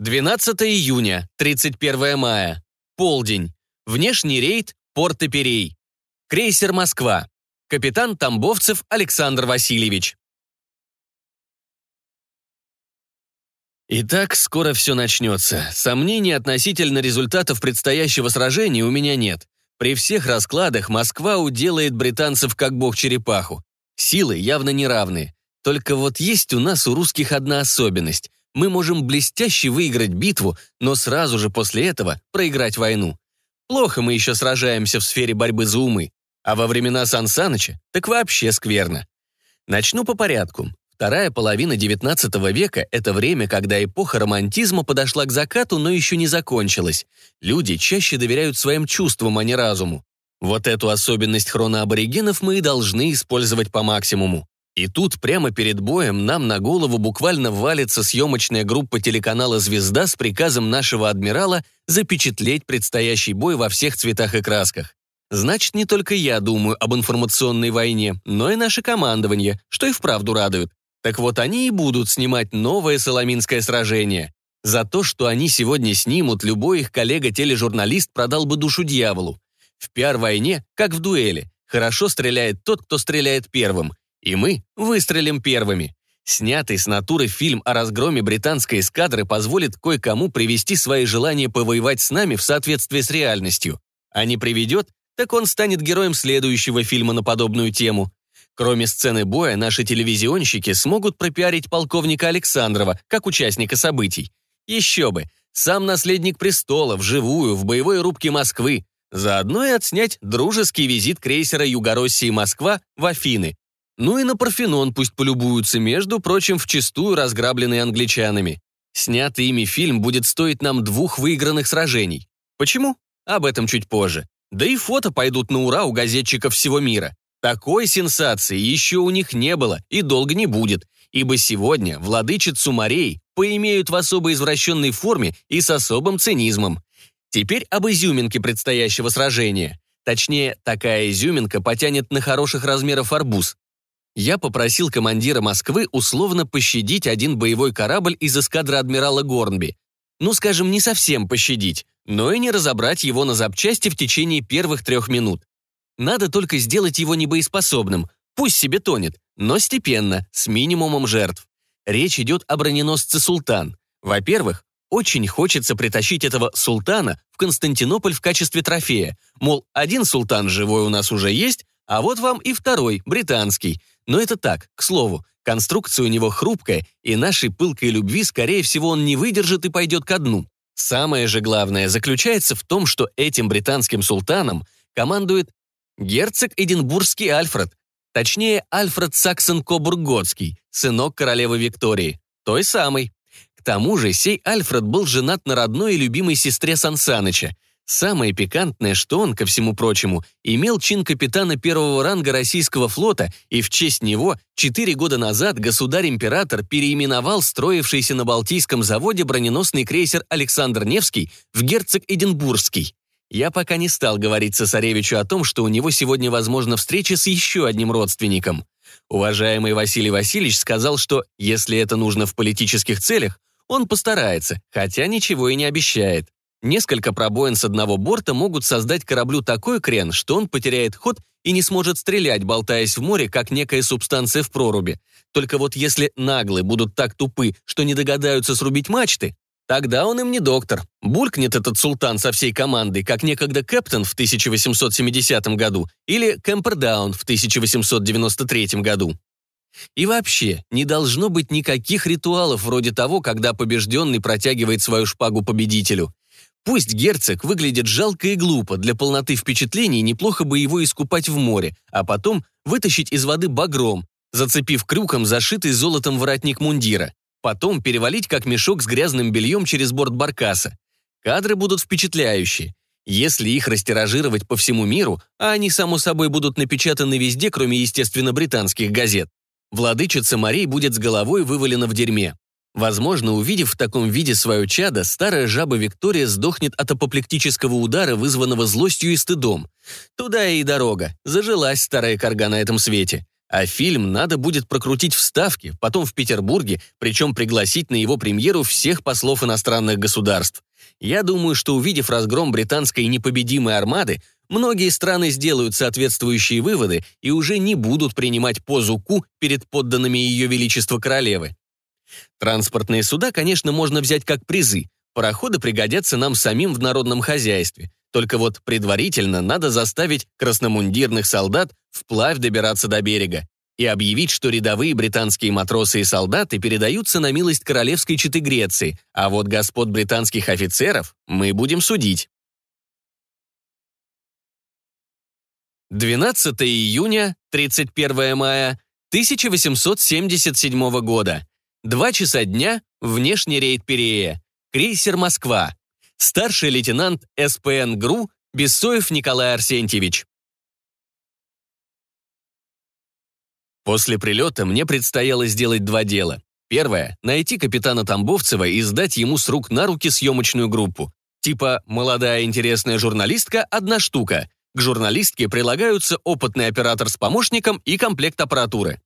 12 июня, 31 мая. Полдень. Внешний рейд Порт Эперей. Крейсер «Москва». Капитан Тамбовцев Александр Васильевич. Итак, скоро все начнется. Сомнений относительно результатов предстоящего сражения у меня нет. При всех раскладах Москва уделает британцев как бог черепаху. Силы явно неравные. Только вот есть у нас у русских одна особенность. Мы можем блестяще выиграть битву, но сразу же после этого проиграть войну. Плохо мы еще сражаемся в сфере борьбы за умы. А во времена Сан Саныча так вообще скверно. Начну по порядку. Вторая половина XIX века – это время, когда эпоха романтизма подошла к закату, но еще не закончилась. Люди чаще доверяют своим чувствам, а не разуму. Вот эту особенность хроноаборигенов мы и должны использовать по максимуму. И тут прямо перед боем нам на голову буквально валится съемочная группа телеканала «Звезда» с приказом нашего адмирала запечатлеть предстоящий бой во всех цветах и красках. Значит, не только я думаю об информационной войне, но и наше командование, что и вправду радует. Так вот, они и будут снимать новое Соломинское сражение. За то, что они сегодня снимут, любой их коллега-тележурналист продал бы душу дьяволу. В пиар-войне, как в дуэли, хорошо стреляет тот, кто стреляет первым. И мы выстрелим первыми. Снятый с натуры фильм о разгроме британской эскадры позволит кое-кому привести свои желания повоевать с нами в соответствии с реальностью. А не приведет, так он станет героем следующего фильма на подобную тему. Кроме сцены боя, наши телевизионщики смогут пропиарить полковника Александрова как участника событий. Еще бы, сам наследник престола, вживую, в боевой рубке Москвы. Заодно и отснять дружеский визит крейсера Югороссии Москва в Афины. Ну и на Парфенон пусть полюбуются, между прочим, вчистую разграбленный англичанами. Снятый ими фильм будет стоить нам двух выигранных сражений. Почему? Об этом чуть позже. Да и фото пойдут на ура у газетчиков всего мира. Такой сенсации еще у них не было и долго не будет, ибо сегодня владычицу морей поимеют в особо извращенной форме и с особым цинизмом. Теперь об изюминке предстоящего сражения. Точнее, такая изюминка потянет на хороших размеров арбуз. Я попросил командира Москвы условно пощадить один боевой корабль из эскадры адмирала Горнби. Ну, скажем, не совсем пощадить, но и не разобрать его на запчасти в течение первых трех минут. Надо только сделать его небоеспособным. Пусть себе тонет, но степенно, с минимумом жертв. Речь идет о броненосце «Султан». Во-первых, очень хочется притащить этого султана в Константинополь в качестве трофея. Мол, один султан живой у нас уже есть, а вот вам и второй, британский. Но это так, к слову, конструкция у него хрупкая, и нашей пылкой любви, скорее всего, он не выдержит и пойдет ко дну. Самое же главное заключается в том, что этим британским султаном командует Герцог Эдинбургский Альфред, точнее, Альфред Саксон-Кобург-Готский, сынок королевы Виктории, той самой. К тому же сей Альфред был женат на родной и любимой сестре Сансаныча. Самое пикантное, что он, ко всему прочему, имел чин капитана первого ранга российского флота, и в честь него четыре года назад государь-император переименовал строившийся на Балтийском заводе броненосный крейсер «Александр Невский» в герцог Эдинбургский. Я пока не стал говорить цесаревичу о том, что у него сегодня возможна встреча с еще одним родственником. Уважаемый Василий Васильевич сказал, что если это нужно в политических целях, он постарается, хотя ничего и не обещает. Несколько пробоин с одного борта могут создать кораблю такой крен, что он потеряет ход и не сможет стрелять, болтаясь в море, как некая субстанция в проруби. Только вот если наглые будут так тупы, что не догадаются срубить мачты, Тогда он им не доктор. Булькнет этот султан со всей командой, как некогда Кэптон в 1870 году или Кэмпердаун в 1893 году. И вообще, не должно быть никаких ритуалов вроде того, когда побежденный протягивает свою шпагу победителю. Пусть герцог выглядит жалко и глупо, для полноты впечатлений неплохо бы его искупать в море, а потом вытащить из воды багром, зацепив крюком зашитый золотом воротник мундира. Потом перевалить как мешок с грязным бельем через борт баркаса. Кадры будут впечатляющие. Если их растиражировать по всему миру, а они, само собой, будут напечатаны везде, кроме, естественно, британских газет, владычица морей будет с головой вывалена в дерьме. Возможно, увидев в таком виде свое чадо, старая жаба Виктория сдохнет от апоплектического удара, вызванного злостью и стыдом. Туда и дорога. Зажилась старая корга на этом свете. А фильм надо будет прокрутить в Ставке, потом в Петербурге, причем пригласить на его премьеру всех послов иностранных государств. Я думаю, что увидев разгром британской непобедимой армады, многие страны сделают соответствующие выводы и уже не будут принимать позу Ку перед подданными Ее Величества Королевы. Транспортные суда, конечно, можно взять как призы. Пароходы пригодятся нам самим в народном хозяйстве. Только вот предварительно надо заставить красномундирных солдат вплавь добираться до берега и объявить, что рядовые британские матросы и солдаты передаются на милость королевской четы Греции, а вот господ британских офицеров мы будем судить. 12 июня, 31 мая 1877 года. Два часа дня, внешний рейд Перея. Крейсер «Москва». Старший лейтенант СПН ГРУ Бессоев Николай Арсентьевич. После прилета мне предстояло сделать два дела. Первое — найти капитана Тамбовцева и сдать ему с рук на руки съемочную группу. Типа «молодая интересная журналистка — одна штука». К журналистке прилагаются опытный оператор с помощником и комплект аппаратуры.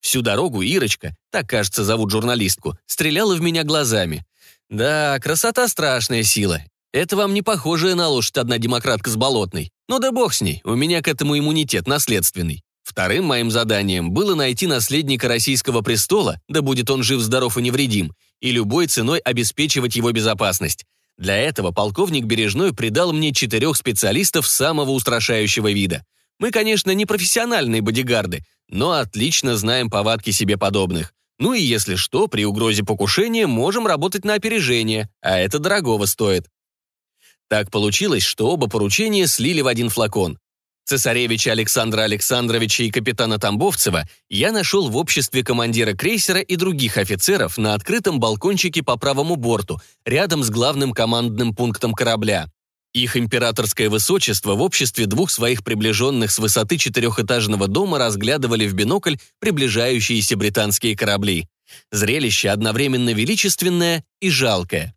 Всю дорогу Ирочка, так, кажется, зовут журналистку, стреляла в меня глазами. Да, красота — страшная сила. Это вам не похожая на лошадь одна демократка с болотной. Ну да бог с ней, у меня к этому иммунитет наследственный. Вторым моим заданием было найти наследника российского престола, да будет он жив-здоров и невредим, и любой ценой обеспечивать его безопасность. Для этого полковник Бережной придал мне четырех специалистов самого устрашающего вида. Мы, конечно, не профессиональные бодигарды, но отлично знаем повадки себе подобных. Ну и если что, при угрозе покушения можем работать на опережение, а это дорогого стоит. Так получилось, что оба поручения слили в один флакон. Цесаревича Александра Александровича и капитана Тамбовцева я нашел в обществе командира крейсера и других офицеров на открытом балкончике по правому борту, рядом с главным командным пунктом корабля. Их императорское высочество в обществе двух своих приближенных с высоты четырехэтажного дома разглядывали в бинокль приближающиеся британские корабли. Зрелище одновременно величественное и жалкое.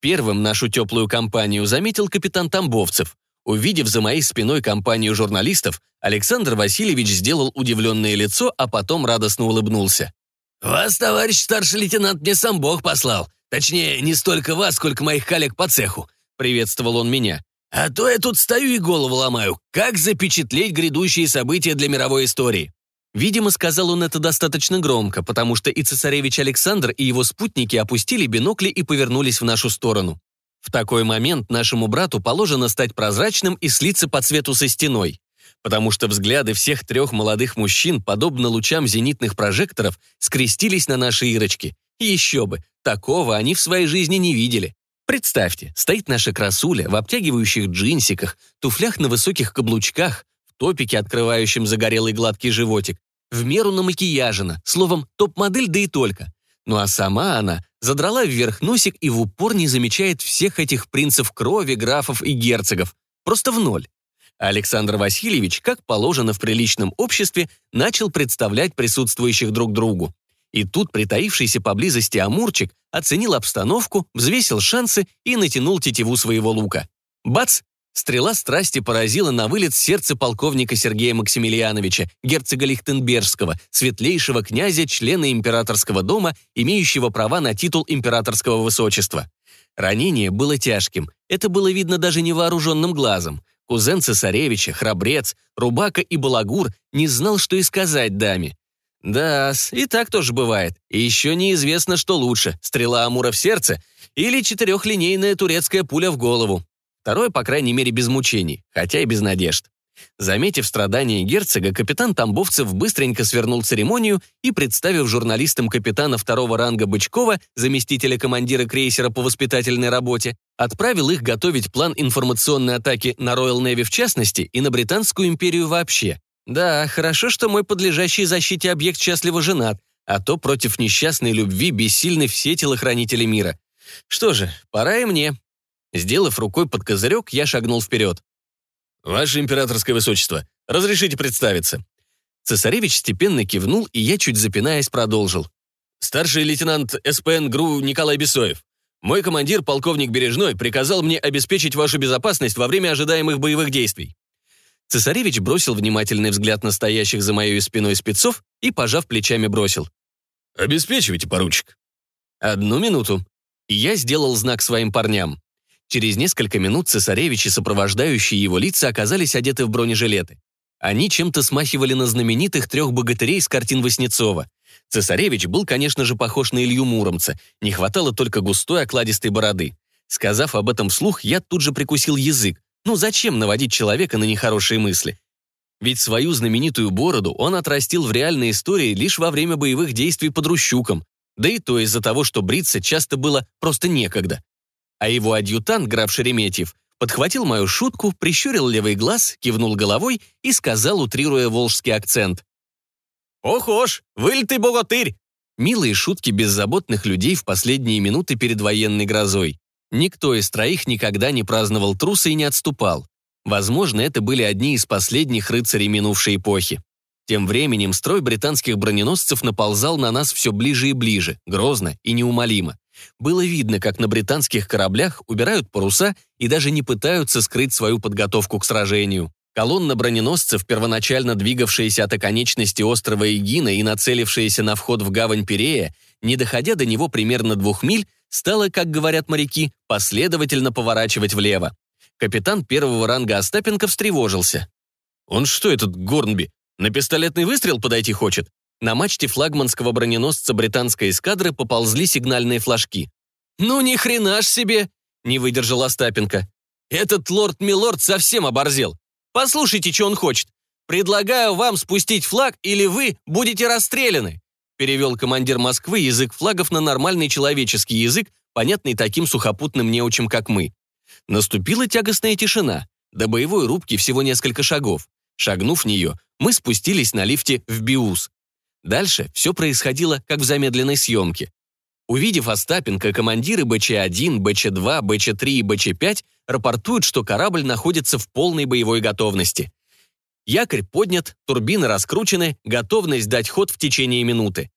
Первым нашу теплую компанию заметил капитан Тамбовцев. Увидев за моей спиной компанию журналистов, Александр Васильевич сделал удивленное лицо, а потом радостно улыбнулся. «Вас, товарищ старший лейтенант, мне сам Бог послал. Точнее, не столько вас, сколько моих коллег по цеху приветствовал он меня. «А то я тут стою и голову ломаю. Как запечатлеть грядущие события для мировой истории?» Видимо, сказал он это достаточно громко, потому что и цесаревич Александр, и его спутники опустили бинокли и повернулись в нашу сторону. В такой момент нашему брату положено стать прозрачным и слиться по цвету со стеной, потому что взгляды всех трех молодых мужчин, подобно лучам зенитных прожекторов, скрестились на нашей Ирочке. И еще бы, такого они в своей жизни не видели. Представьте, стоит наша красуля в обтягивающих джинсиках, туфлях на высоких каблучках, в топике, открывающем загорелый гладкий животик, в меру намакияжена, словом, топ-модель да и только. Ну а сама она задрала вверх носик и в упор не замечает всех этих принцев крови, графов и герцогов. Просто в ноль. Александр Васильевич, как положено в приличном обществе, начал представлять присутствующих друг другу. И тут притаившийся поблизости Амурчик оценил обстановку, взвесил шансы и натянул тетиву своего лука. Бац! Стрела страсти поразила на вылет сердце полковника Сергея Максимилиановича, герцога Лихтенбергского, светлейшего князя, члена императорского дома, имеющего права на титул императорского высочества. Ранение было тяжким, это было видно даже невооруженным глазом. Кузен цесаревича, храбрец, рубака и балагур не знал, что и сказать даме. Да, и так тоже бывает. И еще неизвестно, что лучше, стрела Амура в сердце или четырехлинейная турецкая пуля в голову. Второе, по крайней мере, без мучений, хотя и без надежд. Заметив страдания герцога, капитан Тамбовцев быстренько свернул церемонию и, представив журналистам капитана второго ранга Бычкова, заместителя командира крейсера по воспитательной работе, отправил их готовить план информационной атаки на Royal Navy в частности и на Британскую империю вообще. Да, хорошо, что мой подлежащий защите объект счастливо женат, а то против несчастной любви бессильны все телохранители мира. Что же, пора и мне. Сделав рукой под козырек, я шагнул вперед. «Ваше императорское высочество, разрешите представиться». Цесаревич степенно кивнул, и я, чуть запинаясь, продолжил. «Старший лейтенант СПН ГРУ Николай Бесоев. Мой командир, полковник Бережной, приказал мне обеспечить вашу безопасность во время ожидаемых боевых действий. Цесаревич бросил внимательный взгляд на стоящих за моей спиной спецов и, пожав плечами, бросил. «Обеспечивайте, поручик». «Одну минуту». Я сделал знак своим парням. Через несколько минут цесаревич и сопровождающие его лица оказались одеты в бронежилеты. Они чем-то смахивали на знаменитых трех богатырей из картин Васнецова. Цесаревич был, конечно же, похож на Илью Муромца, не хватало только густой окладистой бороды. Сказав об этом вслух, я тут же прикусил язык. Ну зачем наводить человека на нехорошие мысли? Ведь свою знаменитую бороду он отрастил в реальной истории лишь во время боевых действий под Рущуком, да и то из-за того, что бриться часто было просто некогда. А его адъютант, граф Шереметьев, подхватил мою шутку, прищурил левый глаз, кивнул головой и сказал, утрируя волжский акцент. «Ох-ож, вылитый богатырь!» Милые шутки беззаботных людей в последние минуты перед военной грозой. Никто из троих никогда не праздновал труса и не отступал. Возможно, это были одни из последних рыцарей минувшей эпохи. Тем временем строй британских броненосцев наползал на нас все ближе и ближе, грозно и неумолимо. Было видно, как на британских кораблях убирают паруса и даже не пытаются скрыть свою подготовку к сражению. Колонна броненосцев, первоначально двигавшаяся от оконечности острова Эгина и нацелившаяся на вход в гавань Пирея, не доходя до него примерно двух миль, стала, как говорят моряки, последовательно поворачивать влево. Капитан первого ранга Остапенко встревожился. «Он что, этот Горнби, на пистолетный выстрел подойти хочет?» На мачте флагманского броненосца британской эскадры поползли сигнальные флажки. «Ну ни хрена ж себе!» — не выдержал Остапенко. «Этот лорд-милорд совсем оборзел. Послушайте, что он хочет. Предлагаю вам спустить флаг, или вы будете расстреляны!» Перевел командир Москвы язык флагов на нормальный человеческий язык, понятный таким сухопутным неучим, как мы. Наступила тягостная тишина. До боевой рубки всего несколько шагов. Шагнув в нее, мы спустились на лифте в Биус. Дальше все происходило, как в замедленной съемке. Увидев Остапенко, командиры БЧ-1, БЧ-2, БЧ-3 и БЧ-5 рапортуют, что корабль находится в полной боевой готовности. Якорь поднят, турбины раскручены, готовность дать ход в течение минуты.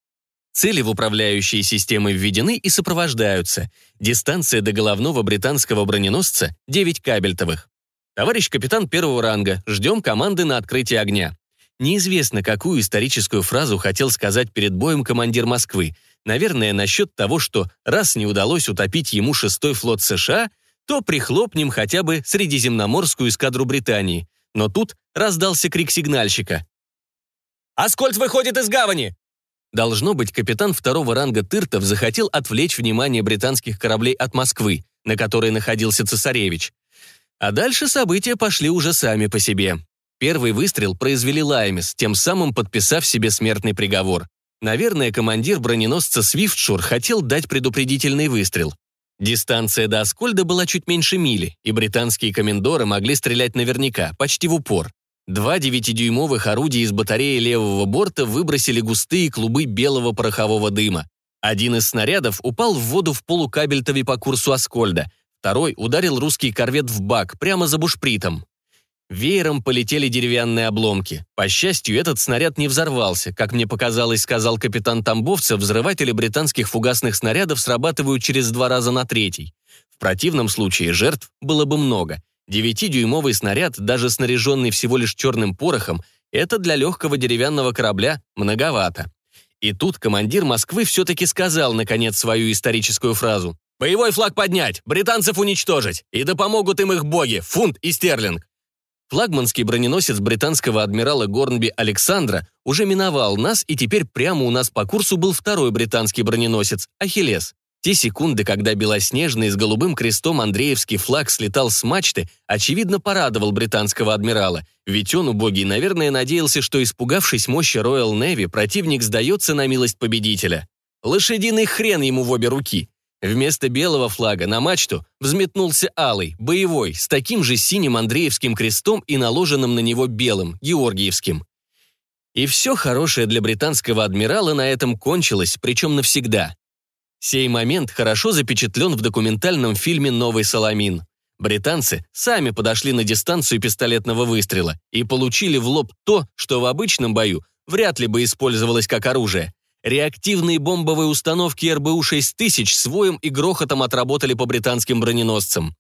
Цели в управляющие системы введены и сопровождаются. Дистанция до головного британского броненосца — 9 кабельтовых. Товарищ капитан первого ранга, ждем команды на открытие огня. Неизвестно, какую историческую фразу хотел сказать перед боем командир Москвы. Наверное, насчет того, что раз не удалось утопить ему шестой флот США, то прихлопнем хотя бы Средиземноморскую эскадру Британии. Но тут раздался крик сигнальщика. «Аскольд выходит из гавани!» Должно быть, капитан второго ранга Тыртов захотел отвлечь внимание британских кораблей от Москвы, на которой находился цесаревич. А дальше события пошли уже сами по себе. Первый выстрел произвели Лаймис, тем самым подписав себе смертный приговор. Наверное, командир броненосца Свифтшур хотел дать предупредительный выстрел. Дистанция до Аскольда была чуть меньше мили, и британские комендоры могли стрелять наверняка, почти в упор. Два девятидюймовых орудия из батареи левого борта выбросили густые клубы белого порохового дыма. Один из снарядов упал в воду в полукабельтове по курсу Аскольда, второй ударил русский корвет в бак, прямо за бушпритом. Веером полетели деревянные обломки. По счастью, этот снаряд не взорвался. Как мне показалось, сказал капитан Тамбовцев, взрыватели британских фугасных снарядов срабатывают через два раза на третий. В противном случае жертв было бы много. Девятидюймовый снаряд, даже снаряженный всего лишь черным порохом, это для легкого деревянного корабля многовато. И тут командир Москвы все-таки сказал, наконец, свою историческую фразу. «Боевой флаг поднять, британцев уничтожить, и да помогут им их боги, фунт и стерлинг». Флагманский броненосец британского адмирала Горнби Александра уже миновал нас, и теперь прямо у нас по курсу был второй британский броненосец – Ахиллес. Те секунды, когда белоснежный с голубым крестом Андреевский флаг слетал с мачты, очевидно порадовал британского адмирала, ведь он, убогий, наверное, надеялся, что, испугавшись мощи Royal Navy, противник сдается на милость победителя. Лошадиный хрен ему в обе руки. Вместо белого флага на мачту взметнулся алый, боевой, с таким же синим Андреевским крестом и наложенным на него белым, Георгиевским. И все хорошее для британского адмирала на этом кончилось, причем навсегда. Сей момент хорошо запечатлен в документальном фильме «Новый Соломин». Британцы сами подошли на дистанцию пистолетного выстрела и получили в лоб то, что в обычном бою вряд ли бы использовалось как оружие Реактивные бомбовые установки РБУ-6000 с воем и грохотом отработали по британским броненосцам.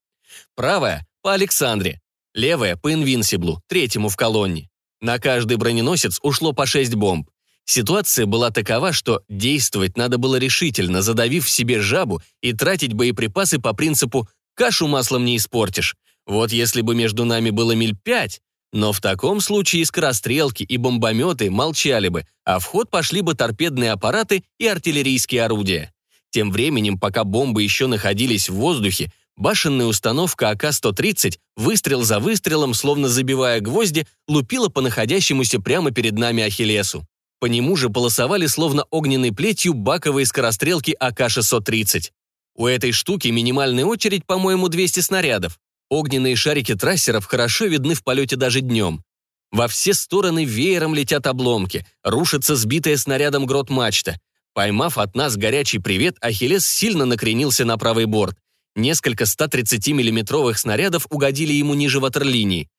Правая — по Александре. Левая по Инвинсиблу, третьему в колонне. На каждый броненосец ушло по шесть бомб. Ситуация была такова, что действовать надо было решительно, задавив в себе жабу и тратить боеприпасы по принципу «кашу маслом не испортишь». Вот если бы между нами было миль пять, но в таком случае скорострелки и бомбометы молчали бы, а в ход пошли бы торпедные аппараты и артиллерийские орудия. Тем временем, пока бомбы еще находились в воздухе, башенная установка АК-130, выстрел за выстрелом, словно забивая гвозди, лупила по находящемуся прямо перед нами Ахиллесу. По нему же полосовали словно огненной плетью баковые скорострелки АК-630. У этой штуки минимальная очередь, по-моему, 200 снарядов. Огненные шарики трассеров хорошо видны в полете даже днем. Во все стороны веером летят обломки, рушится сбитая снарядом грот мачта. Поймав от нас горячий привет, Ахиллес сильно накренился на правый борт. Несколько 130 миллиметровых снарядов угодили ему ниже ватерлинии.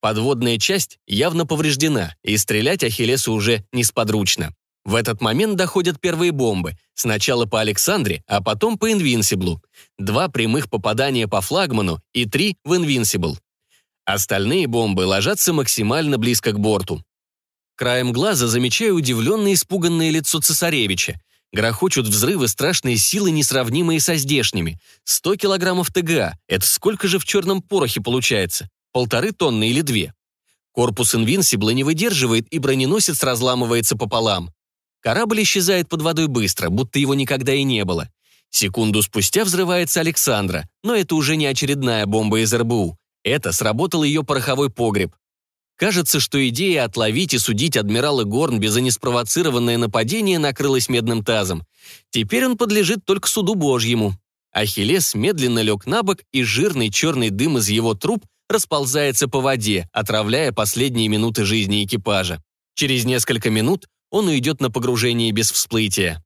Подводная часть явно повреждена, и стрелять Ахиллесу уже несподручно. В этот момент доходят первые бомбы. Сначала по Александре, а потом по Инвинсиблу. Два прямых попадания по флагману и три в Инвинсибл. Остальные бомбы ложатся максимально близко к борту. Краем глаза замечаю удивленное испуганное лицо цесаревича. Грохочут взрывы страшные силы, несравнимые со здешними. 100 килограммов ТГА. Это сколько же в черном порохе получается? полторы тонны или две. Корпус Инвинсибла не выдерживает, и броненосец разламывается пополам. Корабль исчезает под водой быстро, будто его никогда и не было. Секунду спустя взрывается Александра, но это уже не очередная бомба из РБУ. Это сработал ее пороховой погреб. Кажется, что идея отловить и судить адмирала Горнби за неспровоцированное нападение накрылась медным тазом. Теперь он подлежит только суду Божьему. Ахиллес медленно лег на бок, и жирный черный дым из его труб расползается по воде, отравляя последние минуты жизни экипажа. Через несколько минут он уйдет на погружение без всплытия.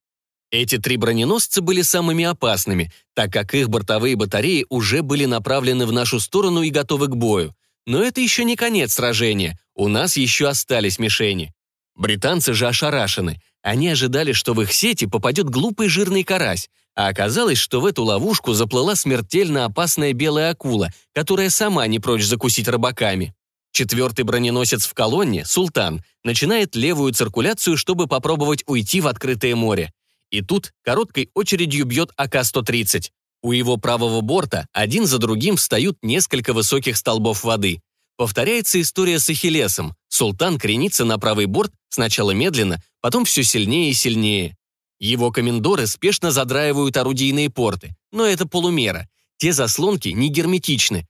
Эти три броненосца были самыми опасными, так как их бортовые батареи уже были направлены в нашу сторону и готовы к бою. Но это еще не конец сражения, у нас еще остались мишени. Британцы же ошарашены. Они ожидали, что в их сети попадет глупый жирный карась, а оказалось, что в эту ловушку заплыла смертельно опасная белая акула, которая сама не прочь закусить рыбаками. Четвертый броненосец в колонне, «Султан», начинает левую циркуляцию, чтобы попробовать уйти в открытое море. И тут короткой очередью бьет АК-130. У его правого борта один за другим встают несколько высоких столбов воды. Повторяется история с Ахиллесом. Султан кренится на правый борт сначала медленно, потом все сильнее и сильнее. Его комендоры спешно задраивают орудийные порты, но это полумера. Те заслонки не герметичны.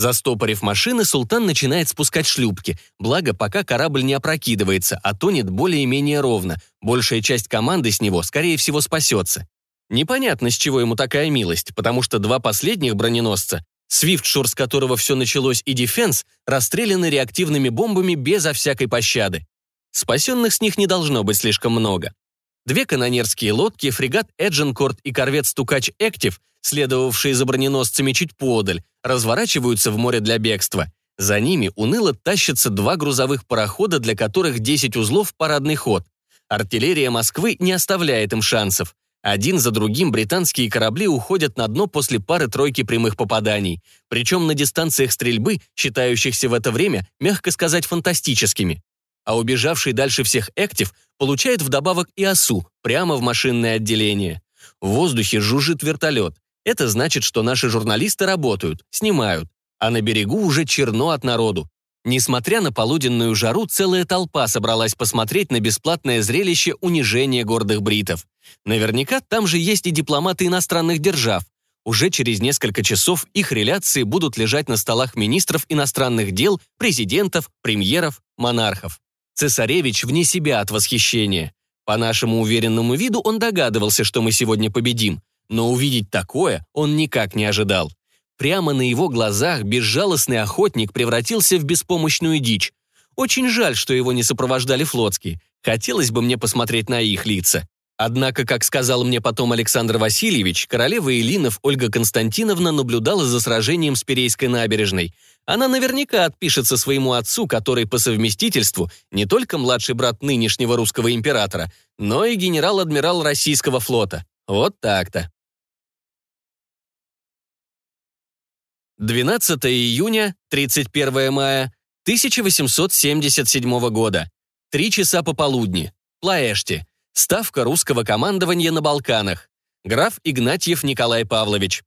Застопорив машины, султан начинает спускать шлюпки, благо пока корабль не опрокидывается, а тонет более-менее ровно. Большая часть команды с него, скорее всего, спасется. Непонятно, с чего ему такая милость, потому что два последних броненосца, Свифтшур, с которого все началось, и Дефенс, расстреляны реактивными бомбами безо всякой пощады. Спасенных с них не должно быть слишком много. Две канонерские лодки, фрегат Эдженкорт и корвет Стукач Эктив, следовавшие за броненосцами чуть подаль, разворачиваются в море для бегства. За ними уныло тащатся два грузовых парохода, для которых 10 узлов парадный ход. Артиллерия Москвы не оставляет им шансов. Один за другим британские корабли уходят на дно после пары-тройки прямых попаданий, причем на дистанциях стрельбы, считающихся в это время, мягко сказать, фантастическими а убежавший дальше всех Эктив получает вдобавок и осу прямо в машинное отделение. В воздухе жужжит вертолет. Это значит, что наши журналисты работают, снимают, а на берегу уже черно от народу. Несмотря на полуденную жару, целая толпа собралась посмотреть на бесплатное зрелище унижения гордых бритов. Наверняка там же есть и дипломаты иностранных держав. Уже через несколько часов их реляции будут лежать на столах министров иностранных дел, президентов, премьеров, монархов. Цесаревич вне себя от восхищения. По нашему уверенному виду он догадывался, что мы сегодня победим, но увидеть такое он никак не ожидал. Прямо на его глазах безжалостный охотник превратился в беспомощную дичь. Очень жаль, что его не сопровождали флотские. Хотелось бы мне посмотреть на их лица. Однако, как сказал мне потом Александр Васильевич, королева Элинов Ольга Константиновна наблюдала за сражением с Перейской набережной. Она наверняка отпишется своему отцу, который по совместительству не только младший брат нынешнего русского императора, но и генерал-адмирал российского флота. Вот так-то. 12 июня, 31 мая 1877 года. Три часа пополудни. Плаэшти. Ставка русского командования на Балканах. Граф Игнатьев Николай Павлович.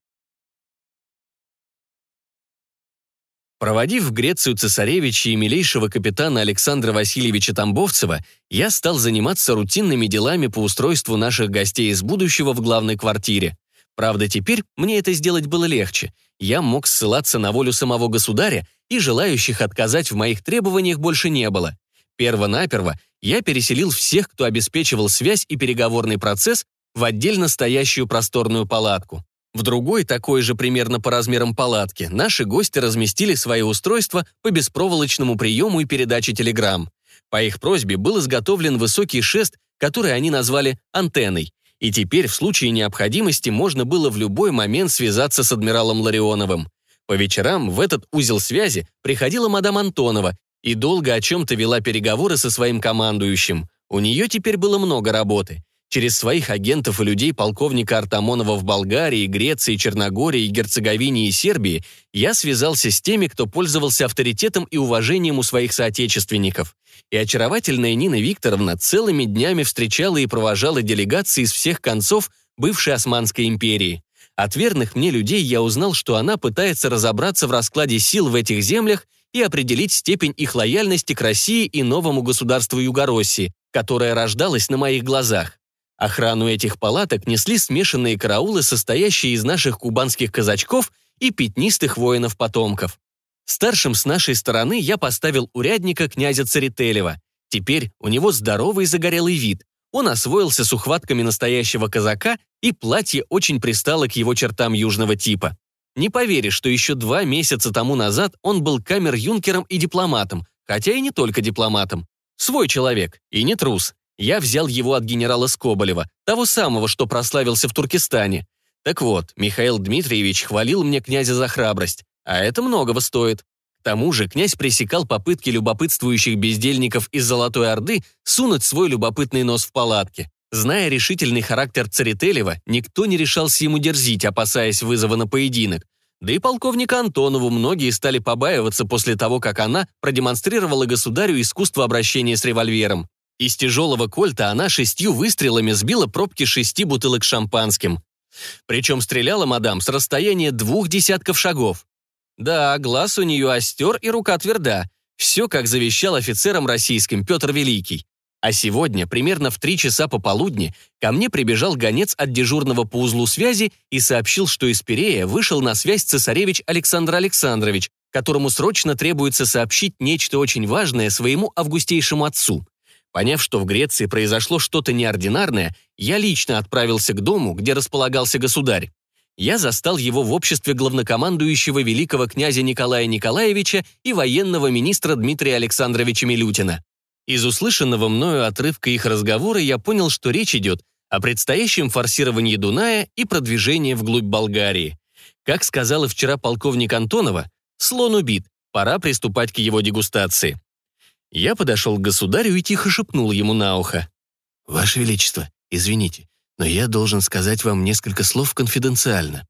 Проводив в Грецию цесаревича и милейшего капитана Александра Васильевича Тамбовцева, я стал заниматься рутинными делами по устройству наших гостей из будущего в главной квартире. Правда, теперь мне это сделать было легче. Я мог ссылаться на волю самого государя, и желающих отказать в моих требованиях больше не было. Перво-наперво я переселил всех, кто обеспечивал связь и переговорный процесс, в отдельно стоящую просторную палатку. В другой, такой же примерно по размерам палатки, наши гости разместили свои устройства по беспроволочному приему и передаче телеграмм. По их просьбе был изготовлен высокий шест, который они назвали антенной, и теперь в случае необходимости можно было в любой момент связаться с адмиралом Ларионовым. По вечерам в этот узел связи приходила мадам Антонова и долго о чем-то вела переговоры со своим командующим. У нее теперь было много работы. Через своих агентов и людей полковника Артамонова в Болгарии, Греции, Черногории, Герцеговине и Сербии я связался с теми, кто пользовался авторитетом и уважением у своих соотечественников. И очаровательная Нина Викторовна целыми днями встречала и провожала делегации из всех концов бывшей Османской империи. От верных мне людей я узнал, что она пытается разобраться в раскладе сил в этих землях и определить степень их лояльности к России и новому государству Югороссии, которое рождалось на моих глазах. Охрану этих палаток несли смешанные караулы, состоящие из наших кубанских казачков и пятнистых воинов-потомков. Старшим с нашей стороны я поставил урядника князя Церетелева. Теперь у него здоровый загорелый вид. Он освоился с ухватками настоящего казака, и платье очень пристало к его чертам южного типа. Не поверишь, что еще два месяца тому назад он был камер-юнкером и дипломатом, хотя и не только дипломатом. Свой человек, и не трус. Я взял его от генерала Скоболева, того самого, что прославился в Туркестане. Так вот, Михаил Дмитриевич хвалил мне князя за храбрость, а это многого стоит. К тому же князь пресекал попытки любопытствующих бездельников из Золотой Орды сунуть свой любопытный нос в палатки. Зная решительный характер Церетелева, никто не решался ему дерзить, опасаясь вызова на поединок. Да и полковника Антонову многие стали побаиваться после того, как она продемонстрировала государю искусство обращения с револьвером. Из тяжелого кольта она шестью выстрелами сбила пробки шести бутылок шампанским. Причем стреляла мадам с расстояния двух десятков шагов. Да, глаз у нее остер и рука тверда. Все, как завещал офицерам российским Петр Великий. А сегодня, примерно в три часа пополудни, ко мне прибежал гонец от дежурного по узлу связи и сообщил, что из Перея вышел на связь цесаревич Александр Александрович, которому срочно требуется сообщить нечто очень важное своему августейшему отцу. Поняв, что в Греции произошло что-то неординарное, я лично отправился к дому, где располагался государь. Я застал его в обществе главнокомандующего великого князя Николая Николаевича и военного министра Дмитрия Александровича Милютина. Из услышанного мною отрывка их разговора я понял, что речь идет о предстоящем форсировании Дуная и продвижении вглубь Болгарии. Как сказал и вчера полковник Антонова, слон убит, пора приступать к его дегустации. Я подошел к государю и тихо шепнул ему на ухо. «Ваше Величество, извините, но я должен сказать вам несколько слов конфиденциально».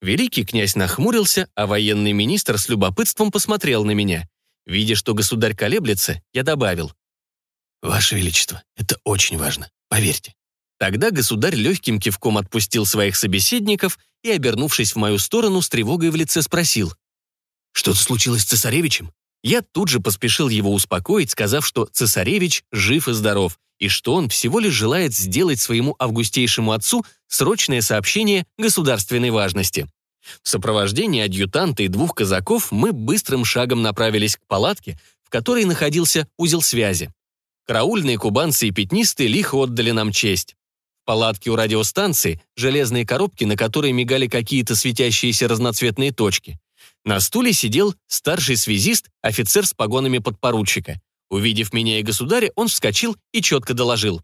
Великий князь нахмурился, а военный министр с любопытством посмотрел на меня. Видя, что государь колеблется, я добавил. «Ваше Величество, это очень важно, поверьте». Тогда государь легким кивком отпустил своих собеседников и, обернувшись в мою сторону, с тревогой в лице спросил. «Что-то случилось с цесаревичем?» Я тут же поспешил его успокоить, сказав, что цесаревич жив и здоров, и что он всего лишь желает сделать своему августейшему отцу срочное сообщение государственной важности. В сопровождении адъютанта и двух казаков мы быстрым шагом направились к палатке, в которой находился узел связи. Караульные кубанцы и пятнистые лихо отдали нам честь. В палатке у радиостанции железные коробки, на которые мигали какие-то светящиеся разноцветные точки. На стуле сидел старший связист, офицер с погонами подпоручика. Увидев меня и государя, он вскочил и четко доложил.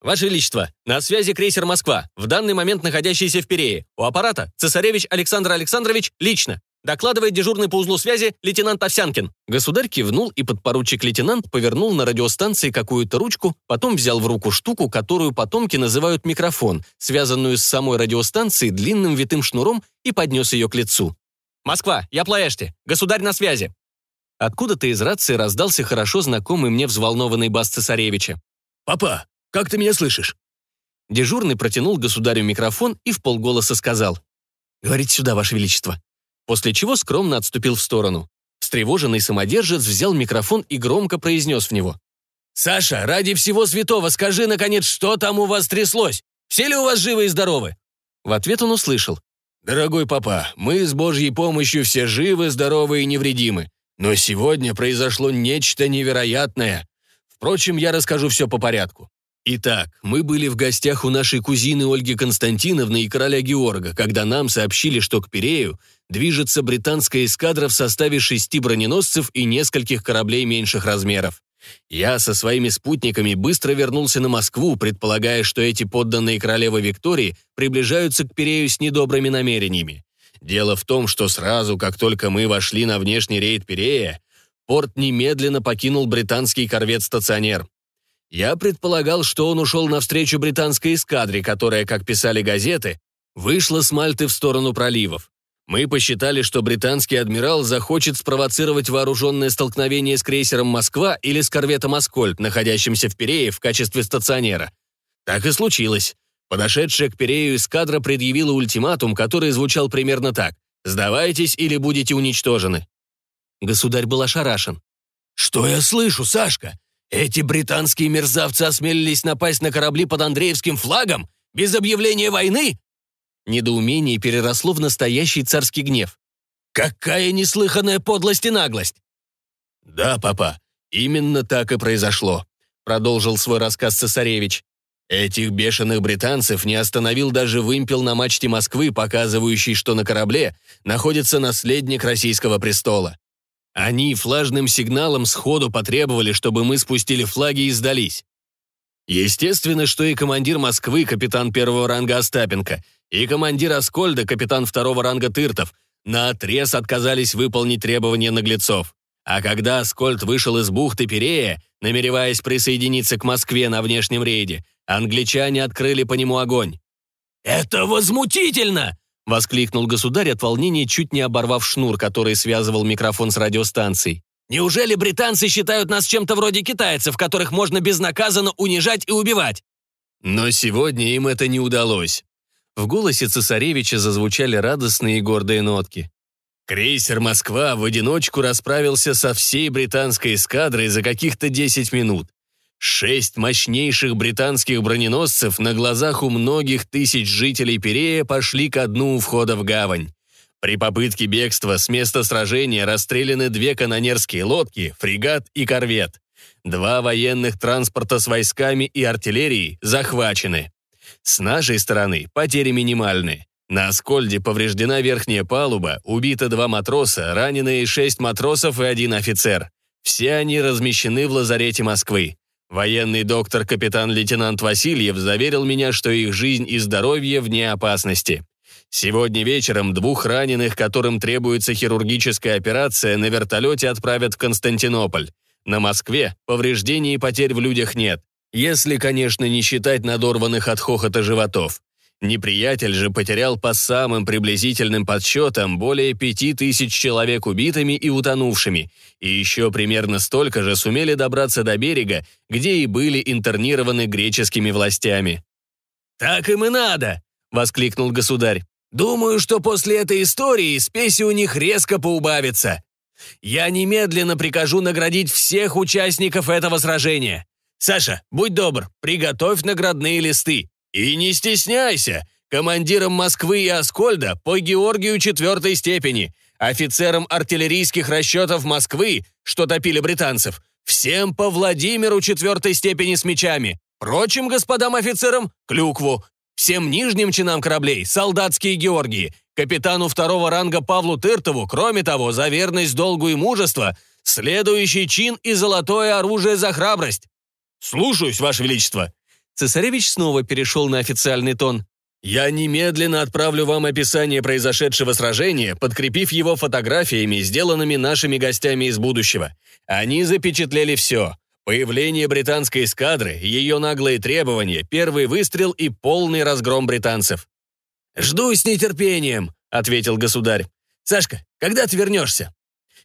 «Ваше Величество, на связи крейсер «Москва», в данный момент находящийся в Перее. У аппарата цесаревич Александр Александрович лично. Докладывает дежурный по узлу связи лейтенант Овсянкин». Государь кивнул, и подпоручик-лейтенант повернул на радиостанции какую-то ручку, потом взял в руку штуку, которую потомки называют микрофон, связанную с самой радиостанцией длинным витым шнуром, и поднес ее к лицу. Москва, я Плаэшти. Государь на связи!» Откуда-то из рации раздался хорошо знакомый мне взволнованный бас цесаревича. «Папа, как ты меня слышишь?» Дежурный протянул государю микрофон и в полголоса сказал. «Говорите сюда, Ваше Величество». После чего скромно отступил в сторону. Встревоженный самодержец взял микрофон и громко произнес в него. «Саша, ради всего святого, скажи, наконец, что там у вас тряслось? Все ли у вас живы и здоровы?» В ответ он услышал. «Дорогой папа, мы с Божьей помощью все живы, здоровы и невредимы. Но сегодня произошло нечто невероятное. Впрочем, я расскажу все по порядку. Итак, мы были в гостях у нашей кузины Ольги Константиновны и короля Георга, когда нам сообщили, что к Пирею движется британская эскадра в составе шести броненосцев и нескольких кораблей меньших размеров. Я со своими спутниками быстро вернулся на Москву, предполагая, что эти подданные королевы Виктории приближаются к Пирею с недобрыми намерениями. Дело в том, что сразу, как только мы вошли на внешний рейд Пирея, порт немедленно покинул британский корвет-стационер. Я предполагал, что он ушел навстречу британской эскадре, которая, как писали газеты, вышла с Мальты в сторону проливов. Мы посчитали, что британский адмирал захочет спровоцировать вооруженное столкновение с крейсером «Москва» или с корветом «Аскольд», находящимся в Пирее в качестве стационера. Так и случилось. Подошедшая к Пирею эскадра предъявила ультиматум, который звучал примерно так «Сдавайтесь или будете уничтожены». Государь был ошарашен. «Что я слышу, Сашка? Эти британские мерзавцы осмелились напасть на корабли под Андреевским флагом? Без объявления войны? Недоумение переросло в настоящий царский гнев. «Какая неслыханная подлость и наглость!» «Да, папа, именно так и произошло», продолжил свой рассказ цесаревич. Этих бешеных британцев не остановил даже вымпел на мачте Москвы, показывающий, что на корабле находится наследник российского престола. Они флажным сигналом сходу потребовали, чтобы мы спустили флаги и сдались. Естественно, что и командир Москвы, капитан первого ранга Остапенко, и командир Аскольда, капитан второго ранга Тыртов, наотрез отказались выполнить требования наглецов. А когда Аскольд вышел из бухты Перея, намереваясь присоединиться к Москве на внешнем рейде, англичане открыли по нему огонь. «Это возмутительно!» — воскликнул государь от волнения, чуть не оборвав шнур, который связывал микрофон с радиостанцией. «Неужели британцы считают нас чем-то вроде китайцев, которых можно безнаказанно унижать и убивать?» Но сегодня им это не удалось. В голосе цесаревича зазвучали радостные и гордые нотки. Крейсер «Москва» в одиночку расправился со всей британской эскадрой за каких-то 10 минут. Шесть мощнейших британских броненосцев на глазах у многих тысяч жителей Перея пошли ко дну у входа в гавань. При попытке бегства с места сражения расстреляны две канонерские лодки, фрегат и корвет. Два военных транспорта с войсками и артиллерией захвачены. С нашей стороны потери минимальны. На Аскольде повреждена верхняя палуба, убито два матроса, ранены шесть матросов и один офицер. Все они размещены в лазарете Москвы. Военный доктор капитан-лейтенант Васильев заверил меня, что их жизнь и здоровье вне опасности. Сегодня вечером двух раненых, которым требуется хирургическая операция, на вертолете отправят в Константинополь. На Москве повреждений и потерь в людях нет. Если, конечно, не считать надорванных от хохота животов. Неприятель же потерял по самым приблизительным подсчетам более пяти тысяч человек убитыми и утонувшими, и еще примерно столько же сумели добраться до берега, где и были интернированы греческими властями. «Так им и надо!» — воскликнул государь. «Думаю, что после этой истории спеси у них резко поубавится. Я немедленно прикажу наградить всех участников этого сражения. Саша, будь добр, приготовь наградные листы. И не стесняйся, командиром Москвы и Аскольда по Георгию четвертой степени, офицерам артиллерийских расчетов Москвы, что топили британцев, всем по Владимиру четвертой степени с мечами, прочим господам офицерам — клюкву, всем нижним чинам кораблей — солдатские Георгии, капитану второго ранга Павлу Тыртову, кроме того, за верность, долгу и мужество, следующий чин и золотое оружие за храбрость. «Слушаюсь, Ваше Величество!» Цесаревич снова перешел на официальный тон. «Я немедленно отправлю вам описание произошедшего сражения, подкрепив его фотографиями, сделанными нашими гостями из будущего. Они запечатлели все. Появление британской эскадры, ее наглые требования, первый выстрел и полный разгром британцев. «Жду с нетерпением», — ответил государь. Сашка, когда ты вернешься?»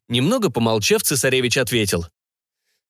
Немного помолчав, цесаревич ответил.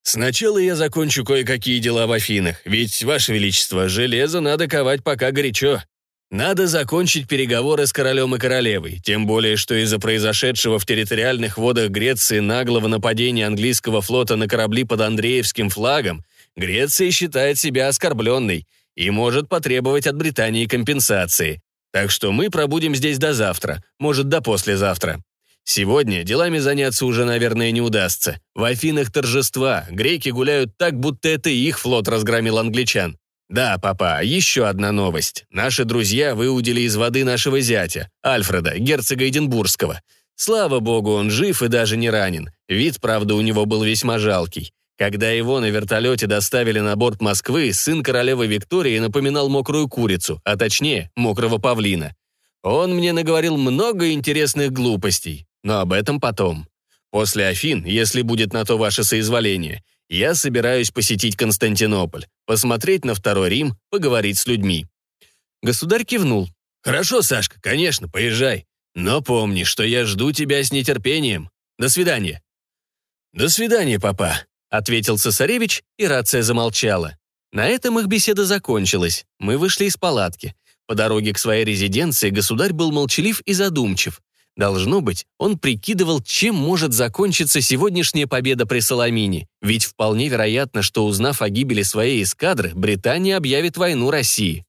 «Сначала я закончу кое-какие дела в Афинах, ведь, Ваше Величество, железо надо ковать пока горячо. Надо закончить переговоры с королем и королевой, тем более, что из-за произошедшего в территориальных водах Греции наглого нападения английского флота на корабли под Андреевским флагом, Греция считает себя оскорбленной и может потребовать от Британии компенсации. Так что мы пробудем здесь до завтра, может, до послезавтра. Сегодня делами заняться уже, наверное, не удастся. В Афинах торжества, греки гуляют так, будто это их флот разгромил англичан. Да, папа, еще одна новость. Наши друзья выудили из воды нашего зятя, Альфреда, герцога Эдинбургского. Слава богу, он жив и даже не ранен. Вид, правда, у него был весьма жалкий. Когда его на вертолете доставили на борт Москвы, сын королевы Виктории напоминал мокрую курицу, а точнее, мокрого павлина. Он мне наговорил много интересных глупостей, но об этом потом. После Афин, если будет на то ваше соизволение, я собираюсь посетить Константинополь, посмотреть на Второй Рим, поговорить с людьми». Государь кивнул. «Хорошо, Сашка, конечно, поезжай. Но помни, что я жду тебя с нетерпением. До свидания». «До свидания, папа», — ответил цесаревич, и рация замолчала. На этом их беседа закончилась. Мы вышли из палатки. По дороге к своей резиденции государь был молчалив и задумчив. Должно быть, он прикидывал, чем может закончиться сегодняшняя победа при Соломине, ведь вполне вероятно, что, узнав о гибели своей эскадры, Британия объявит войну России.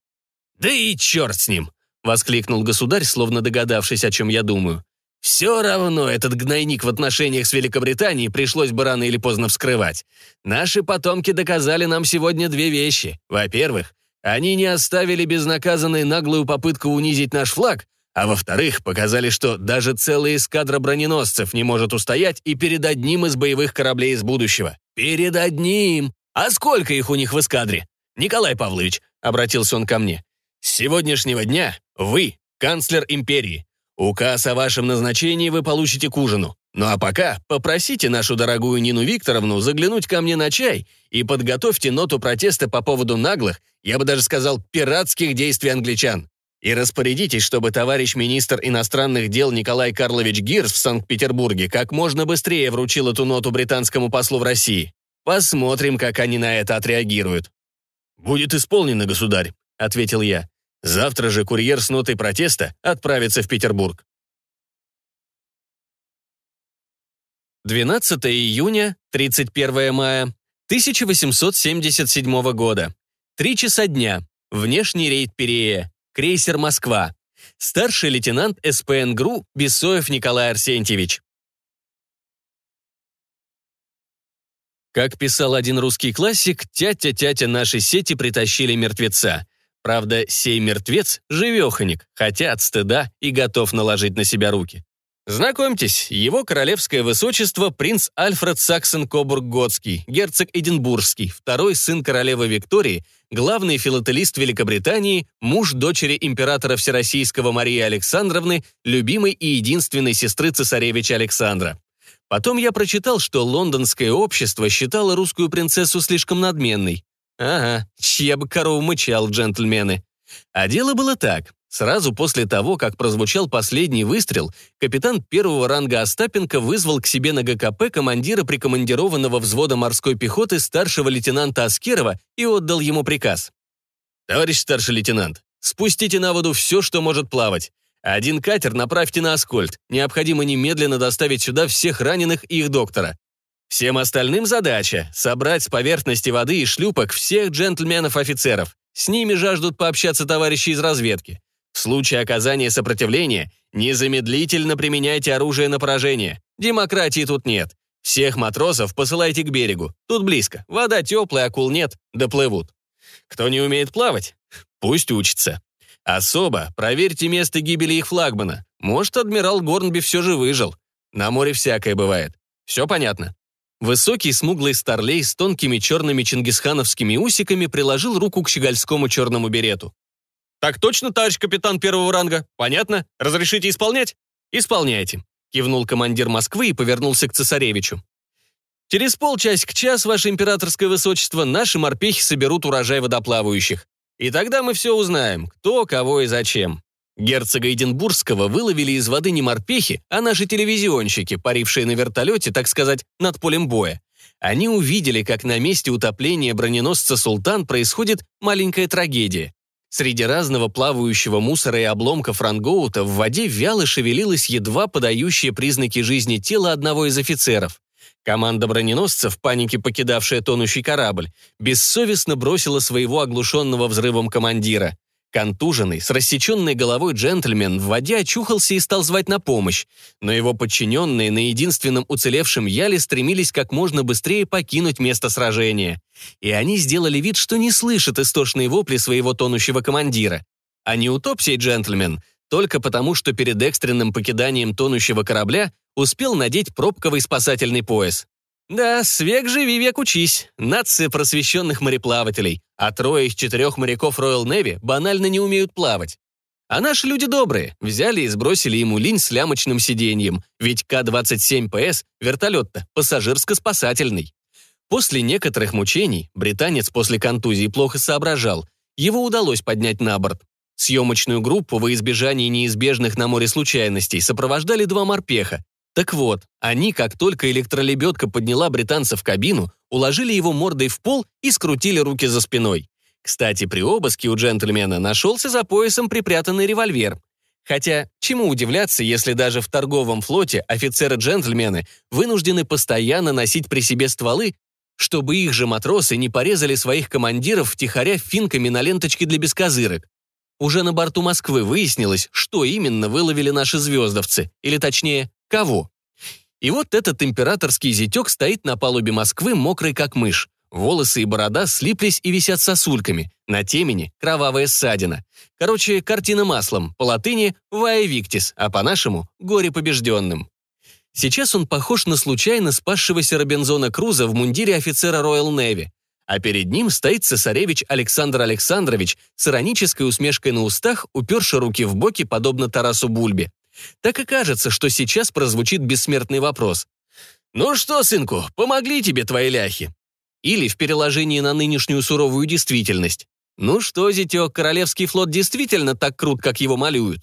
«Да и черт с ним!» — воскликнул государь, словно догадавшись, о чем я думаю. «Все равно этот гнойник в отношениях с Великобританией пришлось бы рано или поздно вскрывать. Наши потомки доказали нам сегодня две вещи. Во-первых, они не оставили безнаказанной наглую попытку унизить наш флаг, а во-вторых, показали, что даже целая эскадра броненосцев не может устоять и перед одним из боевых кораблей из будущего. Перед одним! А сколько их у них в эскадре? Николай Павлович, обратился он ко мне. С сегодняшнего дня вы канцлер империи. Указ о вашем назначении вы получите к ужину. Ну а пока попросите нашу дорогую Нину Викторовну заглянуть ко мне на чай и подготовьте ноту протеста по поводу наглых, я бы даже сказал, пиратских действий англичан. И распорядитесь, чтобы товарищ министр иностранных дел Николай Карлович Гирс в Санкт-Петербурге как можно быстрее вручил эту ноту британскому послу в России. Посмотрим, как они на это отреагируют». «Будет исполнено, государь», — ответил я. «Завтра же курьер с нотой протеста отправится в Петербург». 12 июня, 31 мая 1877 года. Три часа дня. Внешний рейд Перея. Крейсер «Москва». Старший лейтенант СПН ГРУ Бесоев Николай Арсентьевич. Как писал один русский классик, тятя-тятя нашей сети притащили мертвеца. Правда, сей мертвец – живеханик, хотя от стыда и готов наложить на себя руки. Знакомьтесь, его королевское высочество принц Альфред Саксон-Кобург-Готский, герцог Эдинбургский, второй сын королевы Виктории, главный филателист Великобритании, муж дочери императора Всероссийского Марии Александровны, любимой и единственной сестры цесаревича Александра. Потом я прочитал, что лондонское общество считало русскую принцессу слишком надменной. Ага, чья бы корова мычал, джентльмены. А дело было так. Сразу после того, как прозвучал последний выстрел, капитан первого ранга Остапенко вызвал к себе на ГКП командира прикомандированного взвода морской пехоты старшего лейтенанта Аскерова и отдал ему приказ. «Товарищ старший лейтенант, спустите на воду все, что может плавать. Один катер направьте на Аскольд. Необходимо немедленно доставить сюда всех раненых и их доктора. Всем остальным задача — собрать с поверхности воды и шлюпок всех джентльменов-офицеров. С ними жаждут пообщаться товарищи из разведки. В случае оказания сопротивления незамедлительно применяйте оружие на поражение. Демократии тут нет. Всех матросов посылайте к берегу. Тут близко. Вода теплая, акул нет, доплывут. Кто не умеет плавать, пусть учится. Особо проверьте место гибели их флагмана. Может, адмирал Горнби все же выжил. На море всякое бывает. Все понятно? Высокий смуглый старлей с тонкими черными чингисхановскими усиками приложил руку к щегольскому черному берету. «Так точно, товарищ капитан первого ранга. Понятно? Разрешите исполнять?» «Исполняйте», — кивнул командир Москвы и повернулся к цесаревичу. «Через полчасика час, ваше императорское высочество, наши морпехи соберут урожай водоплавающих. И тогда мы все узнаем, кто, кого и зачем. Герцога Эдинбургского выловили из воды не морпехи, а наши телевизионщики, парившие на вертолете, так сказать, над полем боя. Они увидели, как на месте утопления броненосца «Султан» происходит маленькая трагедия. Среди разного плавающего мусора и обломков рангоута в воде вяло шевелилось едва подающее признаки жизни тело одного из офицеров. Команда броненосцев, в панике покидавшая тонущий корабль, бессовестно бросила своего оглушенного взрывом командира. Контуженный, с рассеченной головой джентльмен в воде очухался и стал звать на помощь, но его подчиненные на единственном уцелевшем яле стремились как можно быстрее покинуть место сражения. И они сделали вид, что не слышат истошные вопли своего тонущего командира. А не утопсий джентльмен только потому, что перед экстренным покиданием тонущего корабля успел надеть пробковый спасательный пояс. Да, с век живи, век учись. Нация просвещенных мореплавателей, а трое из четырех моряков Royal Navy банально не умеют плавать. А наши люди добрые, взяли и сбросили ему линь с лямочным сиденьем, ведь К-27ПС — вертолет-то пассажирско-спасательный. После некоторых мучений, британец после контузии плохо соображал, его удалось поднять на борт. Съемочную группу во избежание неизбежных на море случайностей сопровождали два морпеха, так вот, они, как только электролебедка подняла британца в кабину, уложили его мордой в пол и скрутили руки за спиной. Кстати, при обыске у джентльмена нашелся за поясом припрятанный револьвер. Хотя, чему удивляться, если даже в торговом флоте офицеры-джентльмены вынуждены постоянно носить при себе стволы, чтобы их же матросы не порезали своих командиров втихаря финками на ленточке для бескозырок. Уже на борту Москвы выяснилось, что именно выловили наши звездовцы, или точнее, Кого? И вот этот императорский зятек стоит на палубе Москвы, мокрый как мышь. Волосы и борода слиплись и висят сосульками. На темени кровавая ссадина. Короче, картина маслом. По латыни «Вая Виктис», а по-нашему «Горе побежденным». Сейчас он похож на случайно спасшегося Робинзона Круза в мундире офицера Royal Navy. А перед ним стоит цесаревич Александр Александрович с иронической усмешкой на устах, уперши руки в боки, подобно Тарасу Бульбе. Так и кажется, что сейчас прозвучит бессмертный вопрос. «Ну что, сынку, помогли тебе твои ляхи?» Или в переложении на нынешнюю суровую действительность. «Ну что, зятек, Королевский флот действительно так крут, как его малюют?»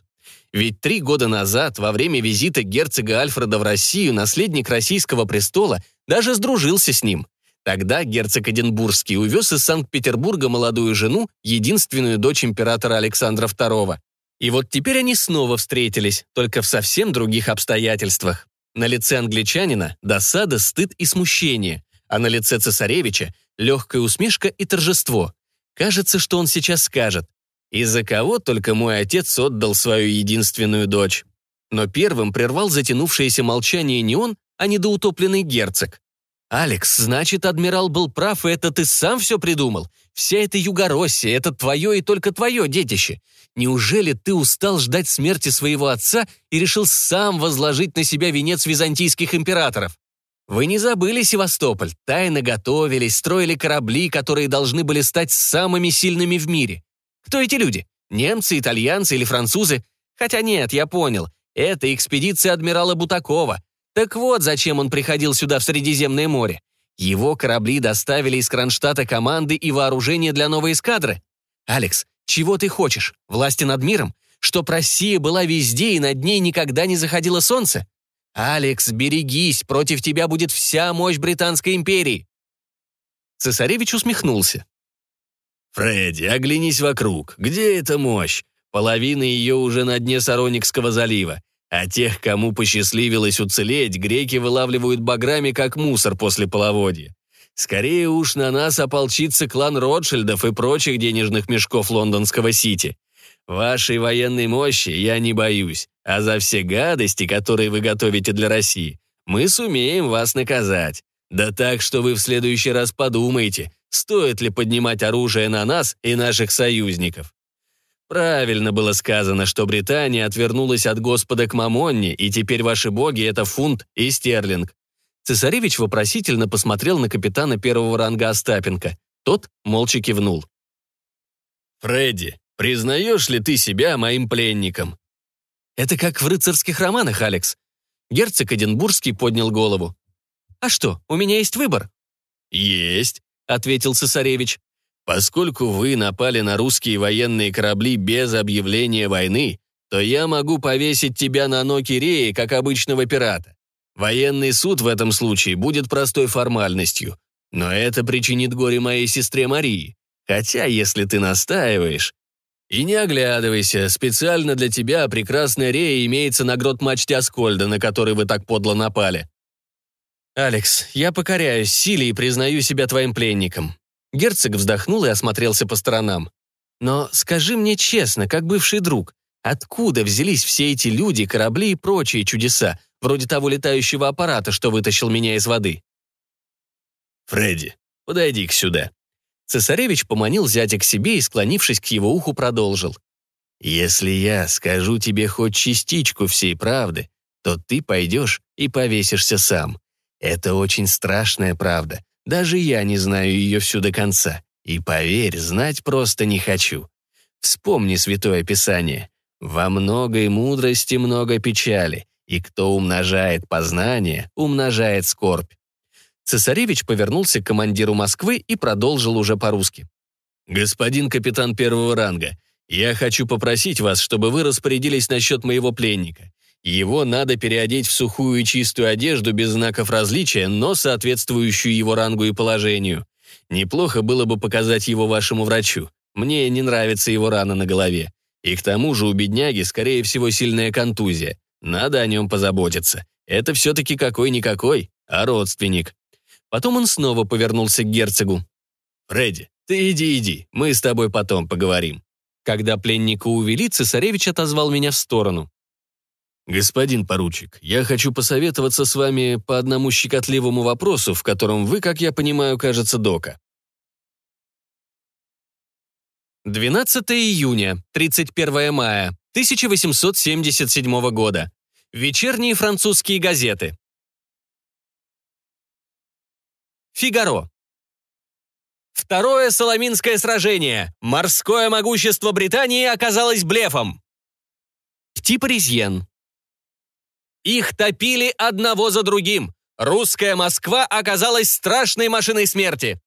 Ведь три года назад, во время визита герцога Альфреда в Россию, наследник российского престола даже сдружился с ним. Тогда герцог Эдинбургский увез из Санкт-Петербурга молодую жену, единственную дочь императора Александра II. И вот теперь они снова встретились, только в совсем других обстоятельствах. На лице англичанина досада, стыд и смущение, а на лице цесаревича легкая усмешка и торжество. Кажется, что он сейчас скажет «Из-за кого только мой отец отдал свою единственную дочь?» Но первым прервал затянувшееся молчание не он, а недоутопленный герцог. «Алекс, значит, адмирал был прав, и это ты сам все придумал? Вся эта Югороссия — это твое и только твое детище. Неужели ты устал ждать смерти своего отца и решил сам возложить на себя венец византийских императоров? Вы не забыли Севастополь, тайно готовились, строили корабли, которые должны были стать самыми сильными в мире. Кто эти люди? Немцы, итальянцы или французы? Хотя нет, я понял. Это экспедиция адмирала Бутакова, так вот, зачем он приходил сюда в Средиземное море. Его корабли доставили из Кронштадта команды и вооружение для новой эскадры. Алекс, чего ты хочешь? Власти над миром? Чтоб Россия была везде и над ней никогда не заходило солнце? Алекс, берегись, против тебя будет вся мощь Британской империи. Цесаревич усмехнулся. «Фредди, оглянись вокруг. Где эта мощь? Половина ее уже на дне Сароникского залива. А тех, кому посчастливилось уцелеть, греки вылавливают баграми, как мусор после половодья. Скорее уж на нас ополчится клан Ротшильдов и прочих денежных мешков лондонского Сити. Вашей военной мощи я не боюсь, а за все гадости, которые вы готовите для России, мы сумеем вас наказать. Да так, что вы в следующий раз подумаете, стоит ли поднимать оружие на нас и наших союзников. Правильно было сказано, что Британия отвернулась от Господа к Мамонне, и теперь ваши боги — это фунт и стерлинг. Цесаревич вопросительно посмотрел на капитана первого ранга Остапенко. Тот молча кивнул. «Фредди, признаешь ли ты себя моим пленником?» «Это как в рыцарских романах, Алекс». Герцог Эдинбургский поднял голову. «А что, у меня есть выбор?» «Есть», — ответил цесаревич. Поскольку вы напали на русские военные корабли без объявления войны, то я могу повесить тебя на Нокиреи, как обычного пирата. Военный суд в этом случае будет простой формальностью. Но это причинит горе моей сестре Марии. Хотя, если ты настаиваешь... И не оглядывайся, специально для тебя прекрасная Рея имеется на грот мачте Аскольда, на который вы так подло напали. «Алекс, я покоряюсь силе и признаю себя твоим пленником». Герцог вздохнул и осмотрелся по сторонам. «Но скажи мне честно, как бывший друг, откуда взялись все эти люди, корабли и прочие чудеса, вроде того летающего аппарата, что вытащил меня из воды?» «Фредди, подойди-ка сюда». Цесаревич поманил зятя к себе и, склонившись к его уху, продолжил. «Если я скажу тебе хоть частичку всей правды, то ты пойдешь и повесишься сам. Это очень страшная правда. Даже я не знаю ее всю до конца. И поверь, знать просто не хочу. Вспомни Святое Писание. «Во многой мудрости много печали, и кто умножает познание, умножает скорбь». Цесаревич повернулся к командиру Москвы и продолжил уже по-русски. «Господин капитан первого ранга, я хочу попросить вас, чтобы вы распорядились насчет моего пленника. Его надо переодеть в сухую и чистую одежду без знаков различия, но соответствующую его рангу и положению. Неплохо было бы показать его вашему врачу. Мне не нравится его рана на голове. И к тому же у бедняги, скорее всего, сильная контузия. Надо о нем позаботиться. Это все-таки какой-никакой, а родственник. Потом он снова повернулся к герцогу. «Фредди, ты иди, иди, мы с тобой потом поговорим». Когда пленника увели, цесаревич отозвал меня в сторону. «Господин поручик, я хочу посоветоваться с вами по одному щекотливому вопросу, в котором вы, как я понимаю, кажется, дока». 12 июня, 31 мая 1877 года. Вечерние французские газеты. Фигаро. Второе Соломинское сражение. Морское могущество Британии оказалось блефом. Типаризьен. Их топили одного за другим. Русская Москва оказалась страшной машиной смерти.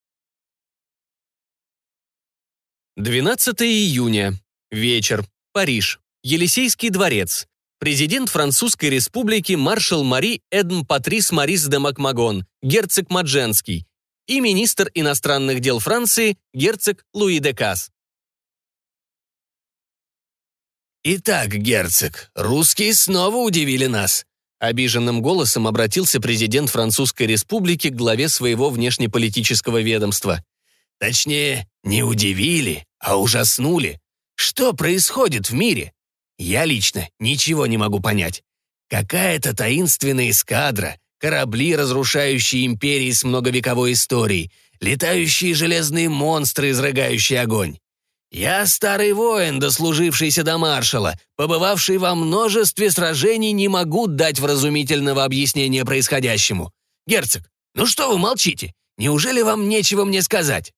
12 июня. Вечер. Париж. Елисейский дворец. Президент Французской республики маршал Мари Эдм Патрис Марис де Макмагон, герцог Мадженский, и министр иностранных дел Франции герцог Луи де Касс. «Итак, герцог, русские снова удивили нас», Обиженным голосом обратился президент Французской республики к главе своего внешнеполитического ведомства. «Точнее, не удивили, а ужаснули. Что происходит в мире? Я лично ничего не могу понять. Какая-то таинственная эскадра, корабли, разрушающие империи с многовековой историей, летающие железные монстры, изрыгающие огонь. Я старый воин, дослужившийся до маршала, побывавший во множестве сражений, не могу дать вразумительного объяснения происходящему. Герцог, ну что вы молчите? Неужели вам нечего мне сказать?»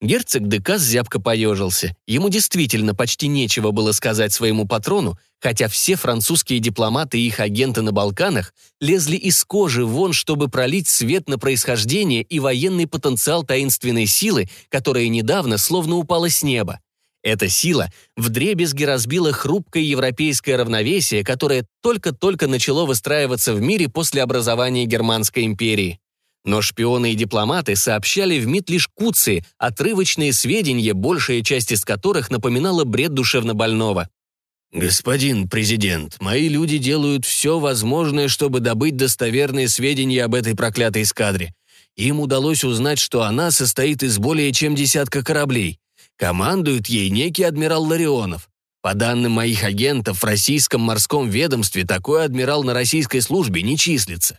Герцог Декас зябко поежился. Ему действительно почти нечего было сказать своему патрону, хотя все французские дипломаты и их агенты на Балканах лезли из кожи вон, чтобы пролить свет на происхождение и военный потенциал таинственной силы, которая недавно словно упала с неба. Эта сила вдребезги разбила хрупкое европейское равновесие, которое только-только начало выстраиваться в мире после образования Германской империи. Но шпионы и дипломаты сообщали в МИД лишь куцы, отрывочные сведения, большая часть из которых напоминала бред душевнобольного. «Господин президент, мои люди делают все возможное, чтобы добыть достоверные сведения об этой проклятой эскадре. Им удалось узнать, что она состоит из более чем десятка кораблей. Командует ей некий адмирал Ларионов. По данным моих агентов, в российском морском ведомстве такой адмирал на российской службе не числится.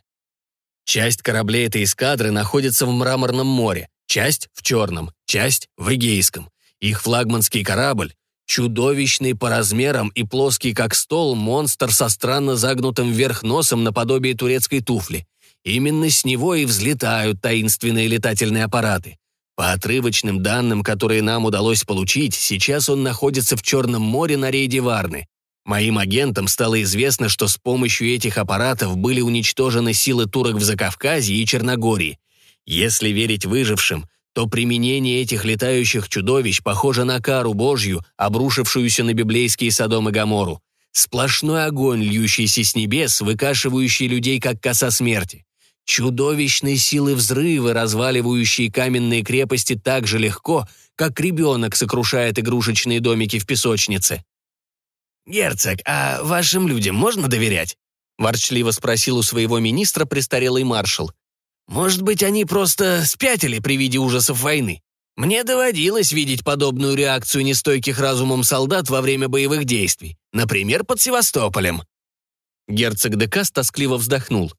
Часть кораблей этой эскадры находится в Мраморном море, часть в Черном, часть в Эгейском. Их флагманский корабль — чудовищный по размерам и плоский как стол монстр со странно загнутым вверх носом наподобие турецкой туфли. Именно с него и взлетают таинственные летательные аппараты. По отрывочным данным, которые нам удалось получить, сейчас он находится в Черном море на рейде Варны. Моим агентам стало известно, что с помощью этих аппаратов были уничтожены силы турок в Закавказье и Черногории. Если верить выжившим, то применение этих летающих чудовищ похоже на кару Божью, обрушившуюся на библейские Содом и Гомору. Сплошной огонь, льющийся с небес, выкашивающий людей, как коса смерти. Чудовищные силы взрывы, разваливающие каменные крепости так же легко, как ребенок сокрушает игрушечные домики в песочнице. «Герцог, а вашим людям можно доверять?» ворчливо спросил у своего министра престарелый маршал. «Может быть, они просто спятили при виде ужасов войны? Мне доводилось видеть подобную реакцию нестойких разумом солдат во время боевых действий, например, под Севастополем». Герцог Декас тоскливо вздохнул.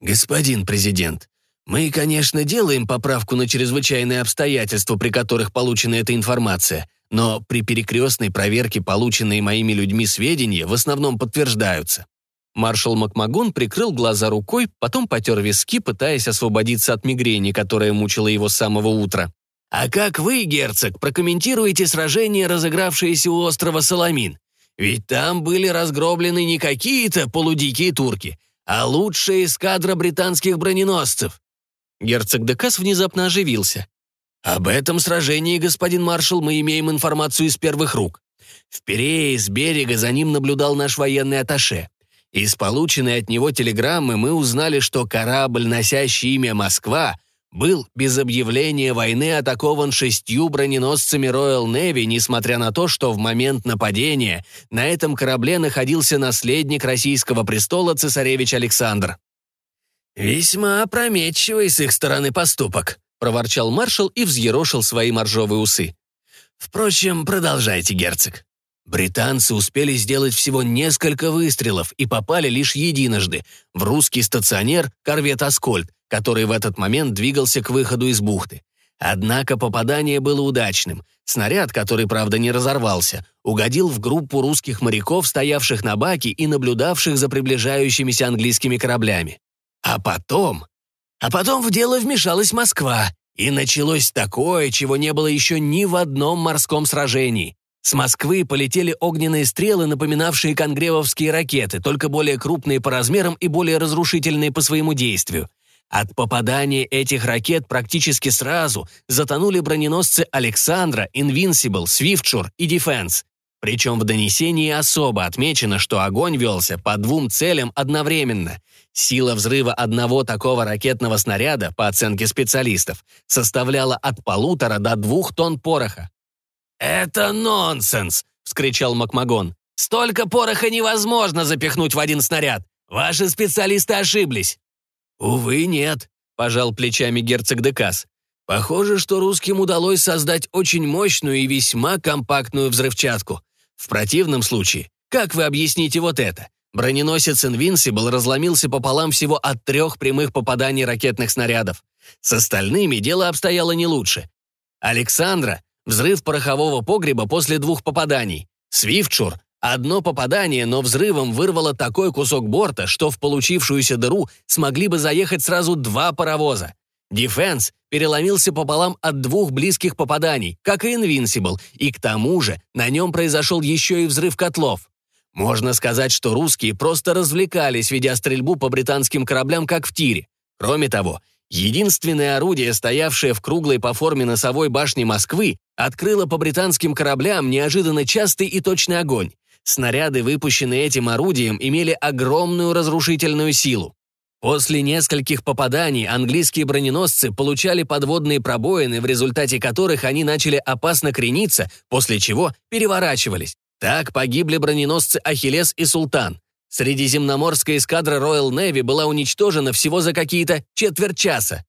«Господин президент, мы, конечно, делаем поправку на чрезвычайные обстоятельства, при которых получена эта информация, но при перекрестной проверке полученные моими людьми сведения в основном подтверждаются». Маршал Макмагон прикрыл глаза рукой, потом потер виски, пытаясь освободиться от мигрени, которая мучила его с самого утра. «А как вы, герцог, прокомментируете сражение, разыгравшееся у острова Соломин? Ведь там были разгроблены не какие-то полудикие турки, а лучшая эскадра британских броненосцев. Герцог Декас внезапно оживился. Об этом сражении, господин маршал, мы имеем информацию из первых рук. В Перее с берега за ним наблюдал наш военный атташе. Из полученной от него телеграммы мы узнали, что корабль, носящий имя «Москва», был без объявления войны атакован шестью броненосцами Royal Navy, несмотря на то, что в момент нападения на этом корабле находился наследник российского престола цесаревич Александр. «Весьма опрометчивый с их стороны поступок», — проворчал маршал и взъерошил свои моржовые усы. «Впрочем, продолжайте, герцог». Британцы успели сделать всего несколько выстрелов и попали лишь единожды в русский стационер корвет «Аскольд», который в этот момент двигался к выходу из бухты. Однако попадание было удачным. Снаряд, который, правда, не разорвался, угодил в группу русских моряков, стоявших на баке и наблюдавших за приближающимися английскими кораблями. А потом... А потом в дело вмешалась Москва, и началось такое, чего не было еще ни в одном морском сражении. С Москвы полетели огненные стрелы, напоминавшие конгревовские ракеты, только более крупные по размерам и более разрушительные по своему действию. От попадания этих ракет практически сразу затонули броненосцы Александра, Инвинсибл, Свифтшур и Дефенс. Причем в донесении особо отмечено, что огонь велся по двум целям одновременно. Сила взрыва одного такого ракетного снаряда, по оценке специалистов, составляла от полутора до двух тонн пороха. «Это нонсенс!» — вскричал Макмагон. «Столько пороха невозможно запихнуть в один снаряд! Ваши специалисты ошиблись!» «Увы, нет», — пожал плечами герцог Декас. «Похоже, что русским удалось создать очень мощную и весьма компактную взрывчатку. В противном случае, как вы объясните вот это? Броненосец Invincible разломился пополам всего от трех прямых попаданий ракетных снарядов. С остальными дело обстояло не лучше. Александра — взрыв порохового погреба после двух попаданий. Свифтшур Одно попадание, но взрывом вырвало такой кусок борта, что в получившуюся дыру смогли бы заехать сразу два паровоза. Дефенс переломился пополам от двух близких попаданий, как и Инвинсибл, и к тому же на нем произошел еще и взрыв котлов. Можно сказать, что русские просто развлекались, ведя стрельбу по британским кораблям, как в тире. Кроме того, единственное орудие, стоявшее в круглой по форме носовой башни Москвы, открыло по британским кораблям неожиданно частый и точный огонь. Снаряды, выпущенные этим орудием, имели огромную разрушительную силу. После нескольких попаданий английские броненосцы получали подводные пробоины, в результате которых они начали опасно крениться, после чего переворачивались. Так погибли броненосцы «Ахиллес» и «Султан». Средиземноморская эскадра Royal Navy была уничтожена всего за какие-то четверть часа.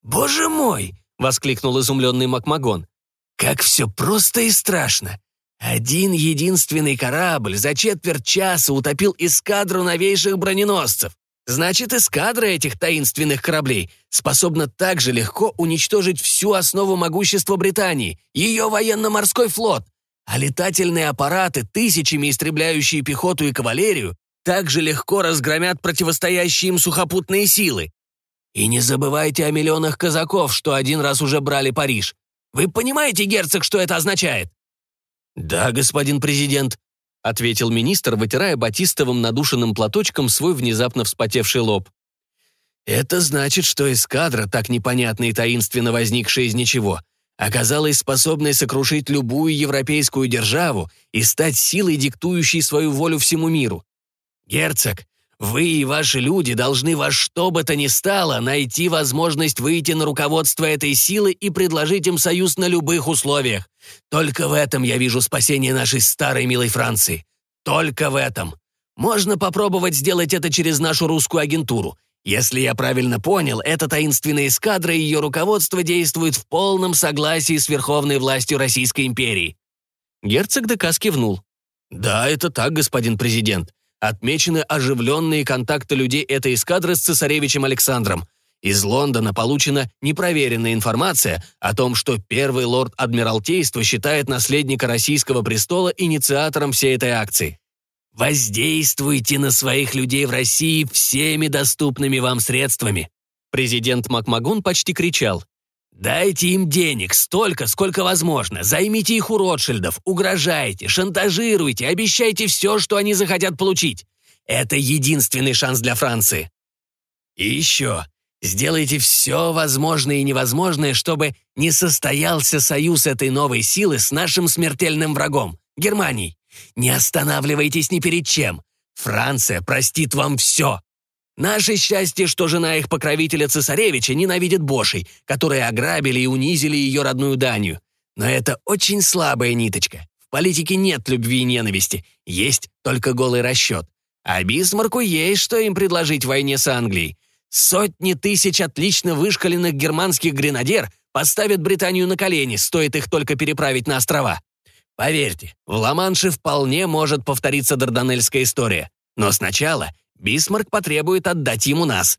«Боже мой!» — воскликнул изумленный Макмагон. «Как все просто и страшно! Один единственный корабль за четверть часа утопил эскадру новейших броненосцев. Значит, эскадра этих таинственных кораблей способна так же легко уничтожить всю основу могущества Британии, ее военно-морской флот, а летательные аппараты, тысячами истребляющие пехоту и кавалерию, также легко разгромят противостоящие им сухопутные силы. И не забывайте о миллионах казаков, что один раз уже брали Париж. Вы понимаете, герцог, что это означает? «Да, господин президент», — ответил министр, вытирая батистовым надушенным платочком свой внезапно вспотевший лоб. «Это значит, что эскадра, так непонятно и таинственно возникшая из ничего, оказалась способной сокрушить любую европейскую державу и стать силой, диктующей свою волю всему миру. Герцог, вы и ваши люди должны во что бы то ни стало найти возможность выйти на руководство этой силы и предложить им союз на любых условиях. Только в этом я вижу спасение нашей старой милой Франции. Только в этом. Можно попробовать сделать это через нашу русскую агентуру. Если я правильно понял, эта таинственная эскадра и ее руководство действуют в полном согласии с верховной властью Российской империи». Герцог Декас кивнул. «Да, это так, господин президент. Отмечены оживленные контакты людей этой эскадры с цесаревичем Александром. Из Лондона получена непроверенная информация о том, что первый лорд Адмиралтейства считает наследника российского престола инициатором всей этой акции. Воздействуйте на своих людей в России всеми доступными вам средствами. Президент Макмагон почти кричал. Дайте им денег, столько, сколько возможно. Займите их у Ротшильдов, угрожайте, шантажируйте, обещайте все, что они захотят получить. Это единственный шанс для Франции. И еще, сделайте все возможное и невозможное, чтобы не состоялся союз этой новой силы с нашим смертельным врагом, Германией. Не останавливайтесь ни перед чем. Франция простит вам все. Наше счастье, что жена их покровителя цесаревича ненавидит Бошей, которые ограбили и унизили ее родную Данию. Но это очень слабая ниточка. В политике нет любви и ненависти, есть только голый расчет. А Бисмарку есть что им предложить в войне с Англией. Сотни тысяч отлично вышкаленных германских гренадер поставят Британию на колени, стоит их только переправить на острова. Поверьте, в Ла-Манше вполне может повториться Дарданельская история. Но сначала Бисмарк потребует отдать ему нас.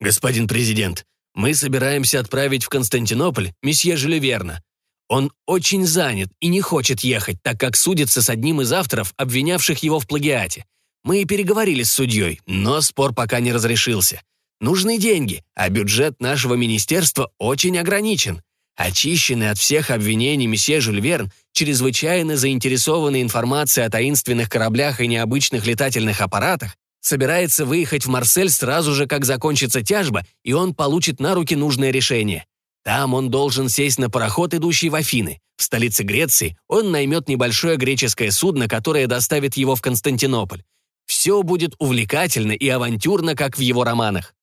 Господин президент, мы собираемся отправить в Константинополь месье Жюлеверна. Он очень занят и не хочет ехать, так как судится с одним из авторов, обвинявших его в плагиате. Мы и переговорили с судьей, но спор пока не разрешился. Нужны деньги, а бюджет нашего министерства очень ограничен. Очищенный от всех обвинений месье Жюль Верн, чрезвычайно заинтересованный информацией о таинственных кораблях и необычных летательных аппаратах, собирается выехать в Марсель сразу же, как закончится тяжба, и он получит на руки нужное решение. Там он должен сесть на пароход, идущий в Афины. В столице Греции он наймет небольшое греческое судно, которое доставит его в Константинополь. Все будет увлекательно и авантюрно, как в его романах.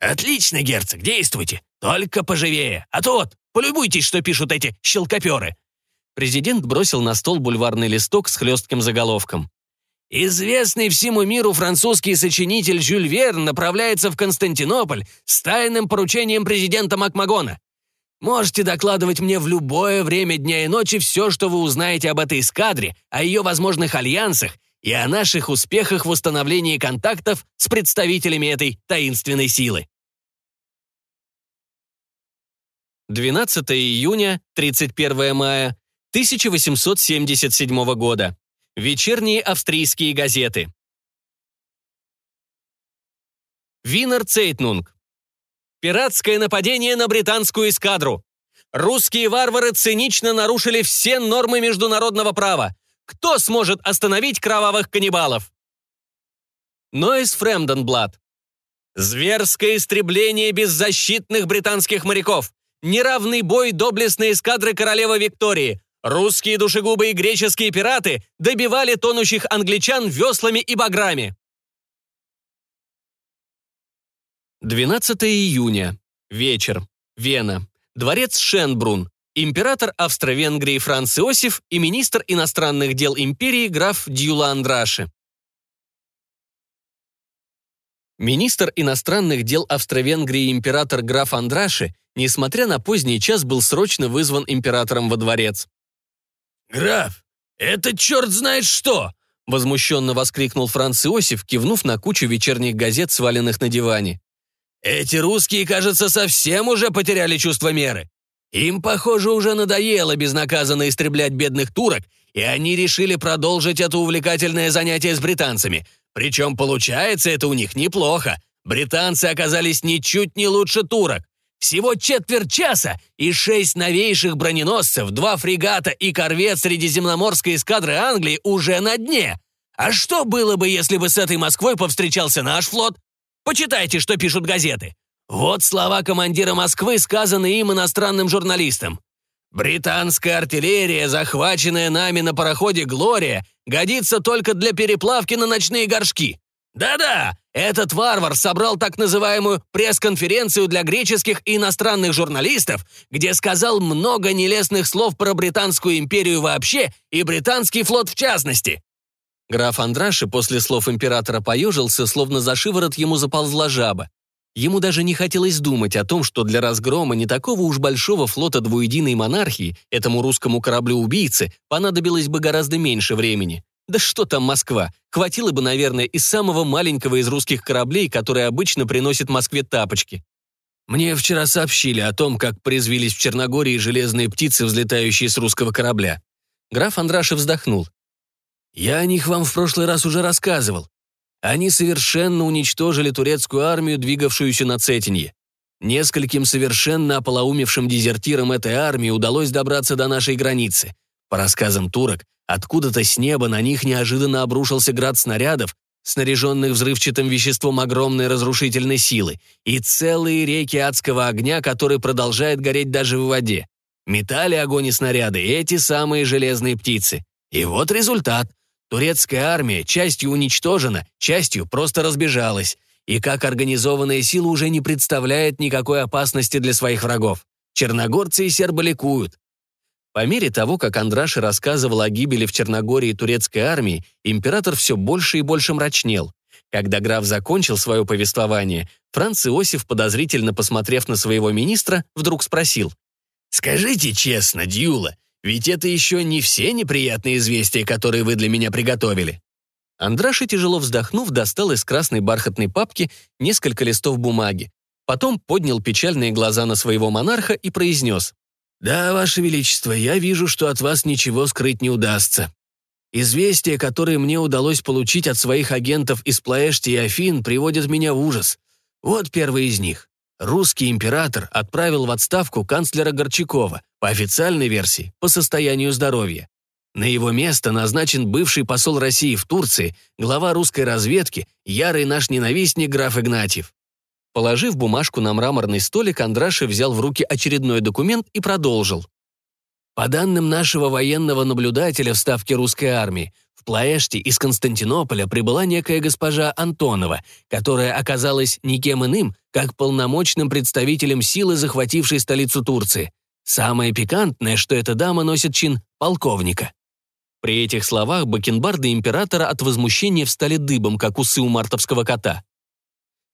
«Отлично, герцог, действуйте. Только поживее. А то вот, полюбуйтесь, что пишут эти щелкоперы». Президент бросил на стол бульварный листок с хлестким заголовком. Известный всему миру французский сочинитель Жюль Верн направляется в Константинополь с тайным поручением президента Макмагона. Можете докладывать мне в любое время дня и ночи все, что вы узнаете об этой эскадре, о ее возможных альянсах и о наших успехах в установлении контактов с представителями этой таинственной силы. 12 июня, 31 мая 1877 года. Вечерние австрийские газеты. Винер Цейтнунг. Пиратское нападение на британскую эскадру. Русские варвары цинично нарушили все нормы международного права. Кто сможет остановить кровавых каннибалов? Нойс Фремденблат. Зверское истребление беззащитных британских моряков. Неравный бой доблестной эскадры королевы Виктории. Русские душегубы и греческие пираты добивали тонущих англичан веслами и баграми. 12 июня. Вечер. Вена. Дворец Шенбрун. Император Австро-Венгрии Франц Иосиф и министр иностранных дел империи граф Дьюла Андраши. Министр иностранных дел Австро-Венгрии император граф Андраши, несмотря на поздний час, был срочно вызван императором во дворец. «Граф, это черт знает что!» Возмущенно воскликнул Франц Иосиф, кивнув на кучу вечерних газет, сваленных на диване. «Эти русские, кажется, совсем уже потеряли чувство меры. Им, похоже, уже надоело безнаказанно истреблять бедных турок, и они решили продолжить это увлекательное занятие с британцами. Причем получается это у них неплохо. Британцы оказались ничуть не лучше турок. Всего четверть часа, и шесть новейших броненосцев, два фрегата и корвет Средиземноморской эскадры Англии уже на дне. А что было бы, если бы с этой Москвой повстречался наш флот? Почитайте, что пишут газеты. Вот слова командира Москвы, сказанные им иностранным журналистам. «Британская артиллерия, захваченная нами на пароходе «Глория», годится только для переплавки на ночные горшки. Да-да, этот варвар собрал так называемую пресс-конференцию для греческих и иностранных журналистов, где сказал много нелестных слов про Британскую империю вообще и британский флот в частности. Граф Андраши после слов императора поежился, словно за шиворот ему заползла жаба. Ему даже не хотелось думать о том, что для разгрома не такого уж большого флота двуединой монархии этому русскому кораблю-убийце понадобилось бы гораздо меньше времени. Да что там Москва? Хватило бы, наверное, из самого маленького из русских кораблей, который обычно приносит Москве тапочки. Мне вчера сообщили о том, как призвились в Черногории железные птицы, взлетающие с русского корабля. Граф Андрашев вздохнул. Я о них вам в прошлый раз уже рассказывал. Они совершенно уничтожили турецкую армию, двигавшуюся на Цетинье. Нескольким совершенно ополоумевшим дезертирам этой армии удалось добраться до нашей границы. По рассказам турок, Откуда-то с неба на них неожиданно обрушился град снарядов, снаряженных взрывчатым веществом огромной разрушительной силы, и целые реки адского огня, который продолжает гореть даже в воде. Метали огонь и снаряды эти самые железные птицы. И вот результат. Турецкая армия частью уничтожена, частью просто разбежалась, и как организованная сила уже не представляет никакой опасности для своих врагов. Черногорцы и сербы ликуют. По мере того, как Андраши рассказывал о гибели в Черногории турецкой армии, император все больше и больше мрачнел. Когда граф закончил свое повествование, Франц Иосиф, подозрительно посмотрев на своего министра, вдруг спросил. «Скажите честно, Дьюла, ведь это еще не все неприятные известия, которые вы для меня приготовили». Андраши, тяжело вздохнув, достал из красной бархатной папки несколько листов бумаги. Потом поднял печальные глаза на своего монарха и произнес. «Да, Ваше Величество, я вижу, что от вас ничего скрыть не удастся. Известия, которые мне удалось получить от своих агентов из Плаэшти и Афин, приводят меня в ужас. Вот первый из них. Русский император отправил в отставку канцлера Горчакова, по официальной версии, по состоянию здоровья. На его место назначен бывший посол России в Турции, глава русской разведки, ярый наш ненавистник граф Игнатьев. Положив бумажку на мраморный столик, Андраши взял в руки очередной документ и продолжил. По данным нашего военного наблюдателя в Ставке русской армии, Плаэште из Константинополя прибыла некая госпожа Антонова, которая оказалась никем иным, как полномочным представителем силы, захватившей столицу Турции. Самое пикантное, что эта дама носит чин полковника. При этих словах бакенбарды императора от возмущения встали дыбом, как усы у мартовского кота.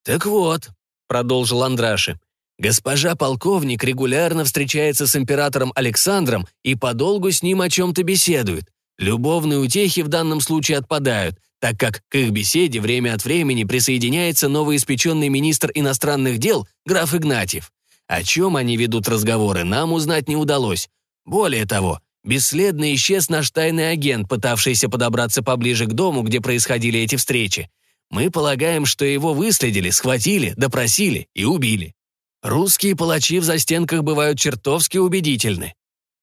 «Так вот, — продолжил Андраши. «Госпожа полковник регулярно встречается с императором Александром и подолгу с ним о чем-то беседует. Любовные утехи в данном случае отпадают, так как к их беседе время от времени присоединяется новоиспеченный министр иностранных дел граф Игнатьев. О чем они ведут разговоры, нам узнать не удалось. Более того, бесследно исчез наш тайный агент, пытавшийся подобраться поближе к дому, где происходили эти встречи. Мы полагаем, что его выследили, схватили, допросили и убили. Русские палачи в застенках бывают чертовски убедительны».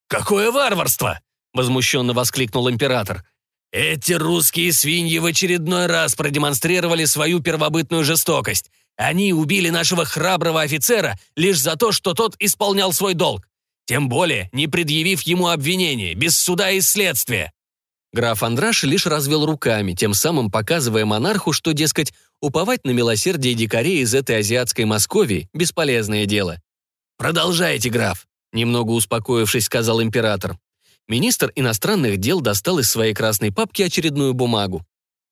«Какое варварство!» — возмущенно воскликнул император. «Эти русские свиньи в очередной раз продемонстрировали свою первобытную жестокость. Они убили нашего храброго офицера лишь за то, что тот исполнял свой долг. Тем более, не предъявив ему обвинения, без суда и следствия. Граф Андраш лишь развел руками, тем самым показывая монарху, что, дескать, уповать на милосердие дикарей из этой азиатской Московии – бесполезное дело. «Продолжайте, граф», – немного успокоившись, сказал император. Министр иностранных дел достал из своей красной папки очередную бумагу.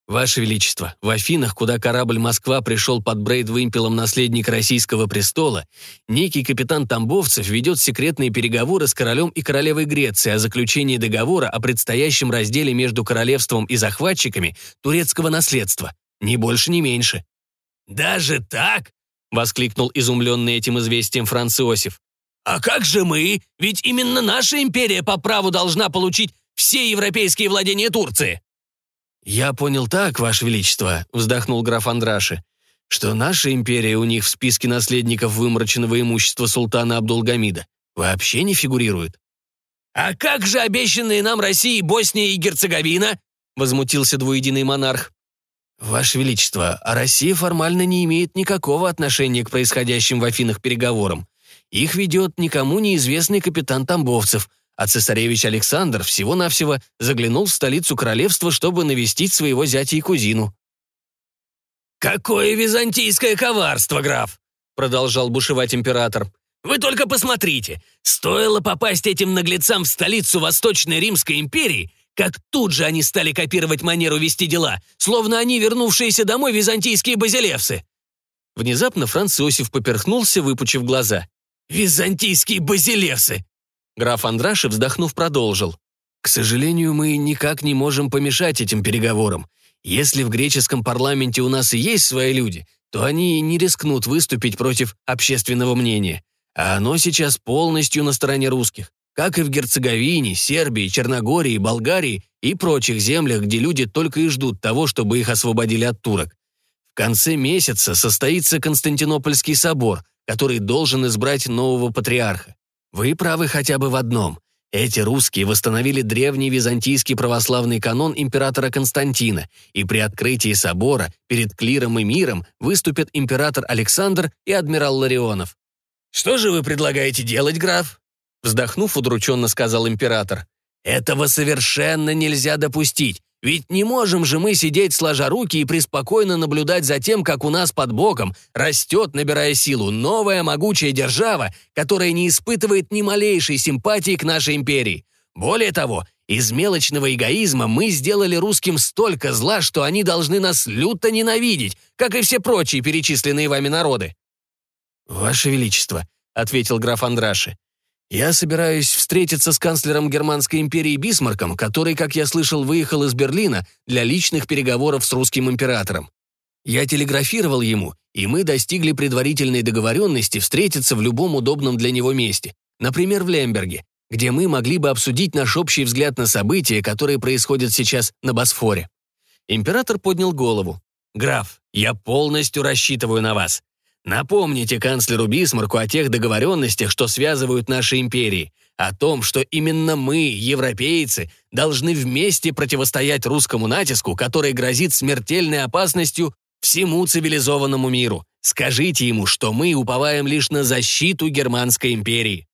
«Ваше Величество, в Афинах, куда корабль «Москва» пришел под брейд-вымпелом наследник российского престола, некий капитан Тамбовцев ведет секретные переговоры с королем и королевой Греции о заключении договора о предстоящем разделе между королевством и захватчиками турецкого наследства. Ни больше, ни меньше». «Даже так?» — воскликнул изумленный этим известием Франц. «А как же мы? Ведь именно наша империя по праву должна получить все европейские владения Турции!» «Я понял так, Ваше Величество», — вздохнул граф Андраши, «что наша империя у них в списке наследников вымороченного имущества султана Абдулгамида вообще не фигурирует». «А как же обещанные нам России Босния и Герцеговина?» — возмутился двуединый монарх. Ваше Величество, а Россия формально не имеет никакого отношения к происходящим в Афинах переговорам. Их ведет никому неизвестный капитан Тамбовцев, а цесаревич Александр всего-навсего заглянул в столицу королевства, чтобы навестить своего зятя и кузину. «Какое византийское коварство, граф!» продолжал бушевать император. «Вы только посмотрите! Стоило попасть этим наглецам в столицу Восточной Римской империи, как тут же они стали копировать манеру вести дела, словно они вернувшиеся домой византийские базилевсы!» Внезапно Франц Иосиф поперхнулся, выпучив глаза. «Византийские базилевсы!» Граф Андрашев, вздохнув, продолжил. «К сожалению, мы никак не можем помешать этим переговорам. Если в греческом парламенте у нас и есть свои люди, то они не рискнут выступить против общественного мнения. А оно сейчас полностью на стороне русских, как и в Герцеговине, Сербии, Черногории, Болгарии и прочих землях, где люди только и ждут того, чтобы их освободили от турок. В конце месяца состоится Константинопольский собор, который должен избрать нового патриарха. Вы правы хотя бы в одном. Эти русские восстановили древний византийский православный канон императора Константина, и при открытии собора перед клиром и миром выступят император Александр и адмирал Ларионов. «Что же вы предлагаете делать, граф?» Вздохнув, удрученно сказал император. «Этого совершенно нельзя допустить. Ведь не можем же мы сидеть сложа руки и преспокойно наблюдать за тем, как у нас под боком растет, набирая силу, новая могучая держава, которая не испытывает ни малейшей симпатии к нашей империи. Более того, из мелочного эгоизма мы сделали русским столько зла, что они должны нас люто ненавидеть, как и все прочие перечисленные вами народы. «Ваше Величество», — ответил граф Андраши, я собираюсь встретиться с канцлером Германской империи Бисмарком, который, как я слышал, выехал из Берлина для личных переговоров с русским императором. Я телеграфировал ему, и мы достигли предварительной договоренности встретиться в любом удобном для него месте, например, в Лемберге, где мы могли бы обсудить наш общий взгляд на события, которые происходят сейчас на Босфоре. Император поднял голову. «Граф, я полностью рассчитываю на вас. Напомните канцлеру Бисмарку о тех договоренностях, что связывают наши империи, о том, что именно мы, европейцы, должны вместе противостоять русскому натиску, который грозит смертельной опасностью всему цивилизованному миру. Скажите ему, что мы уповаем лишь на защиту Германской империи.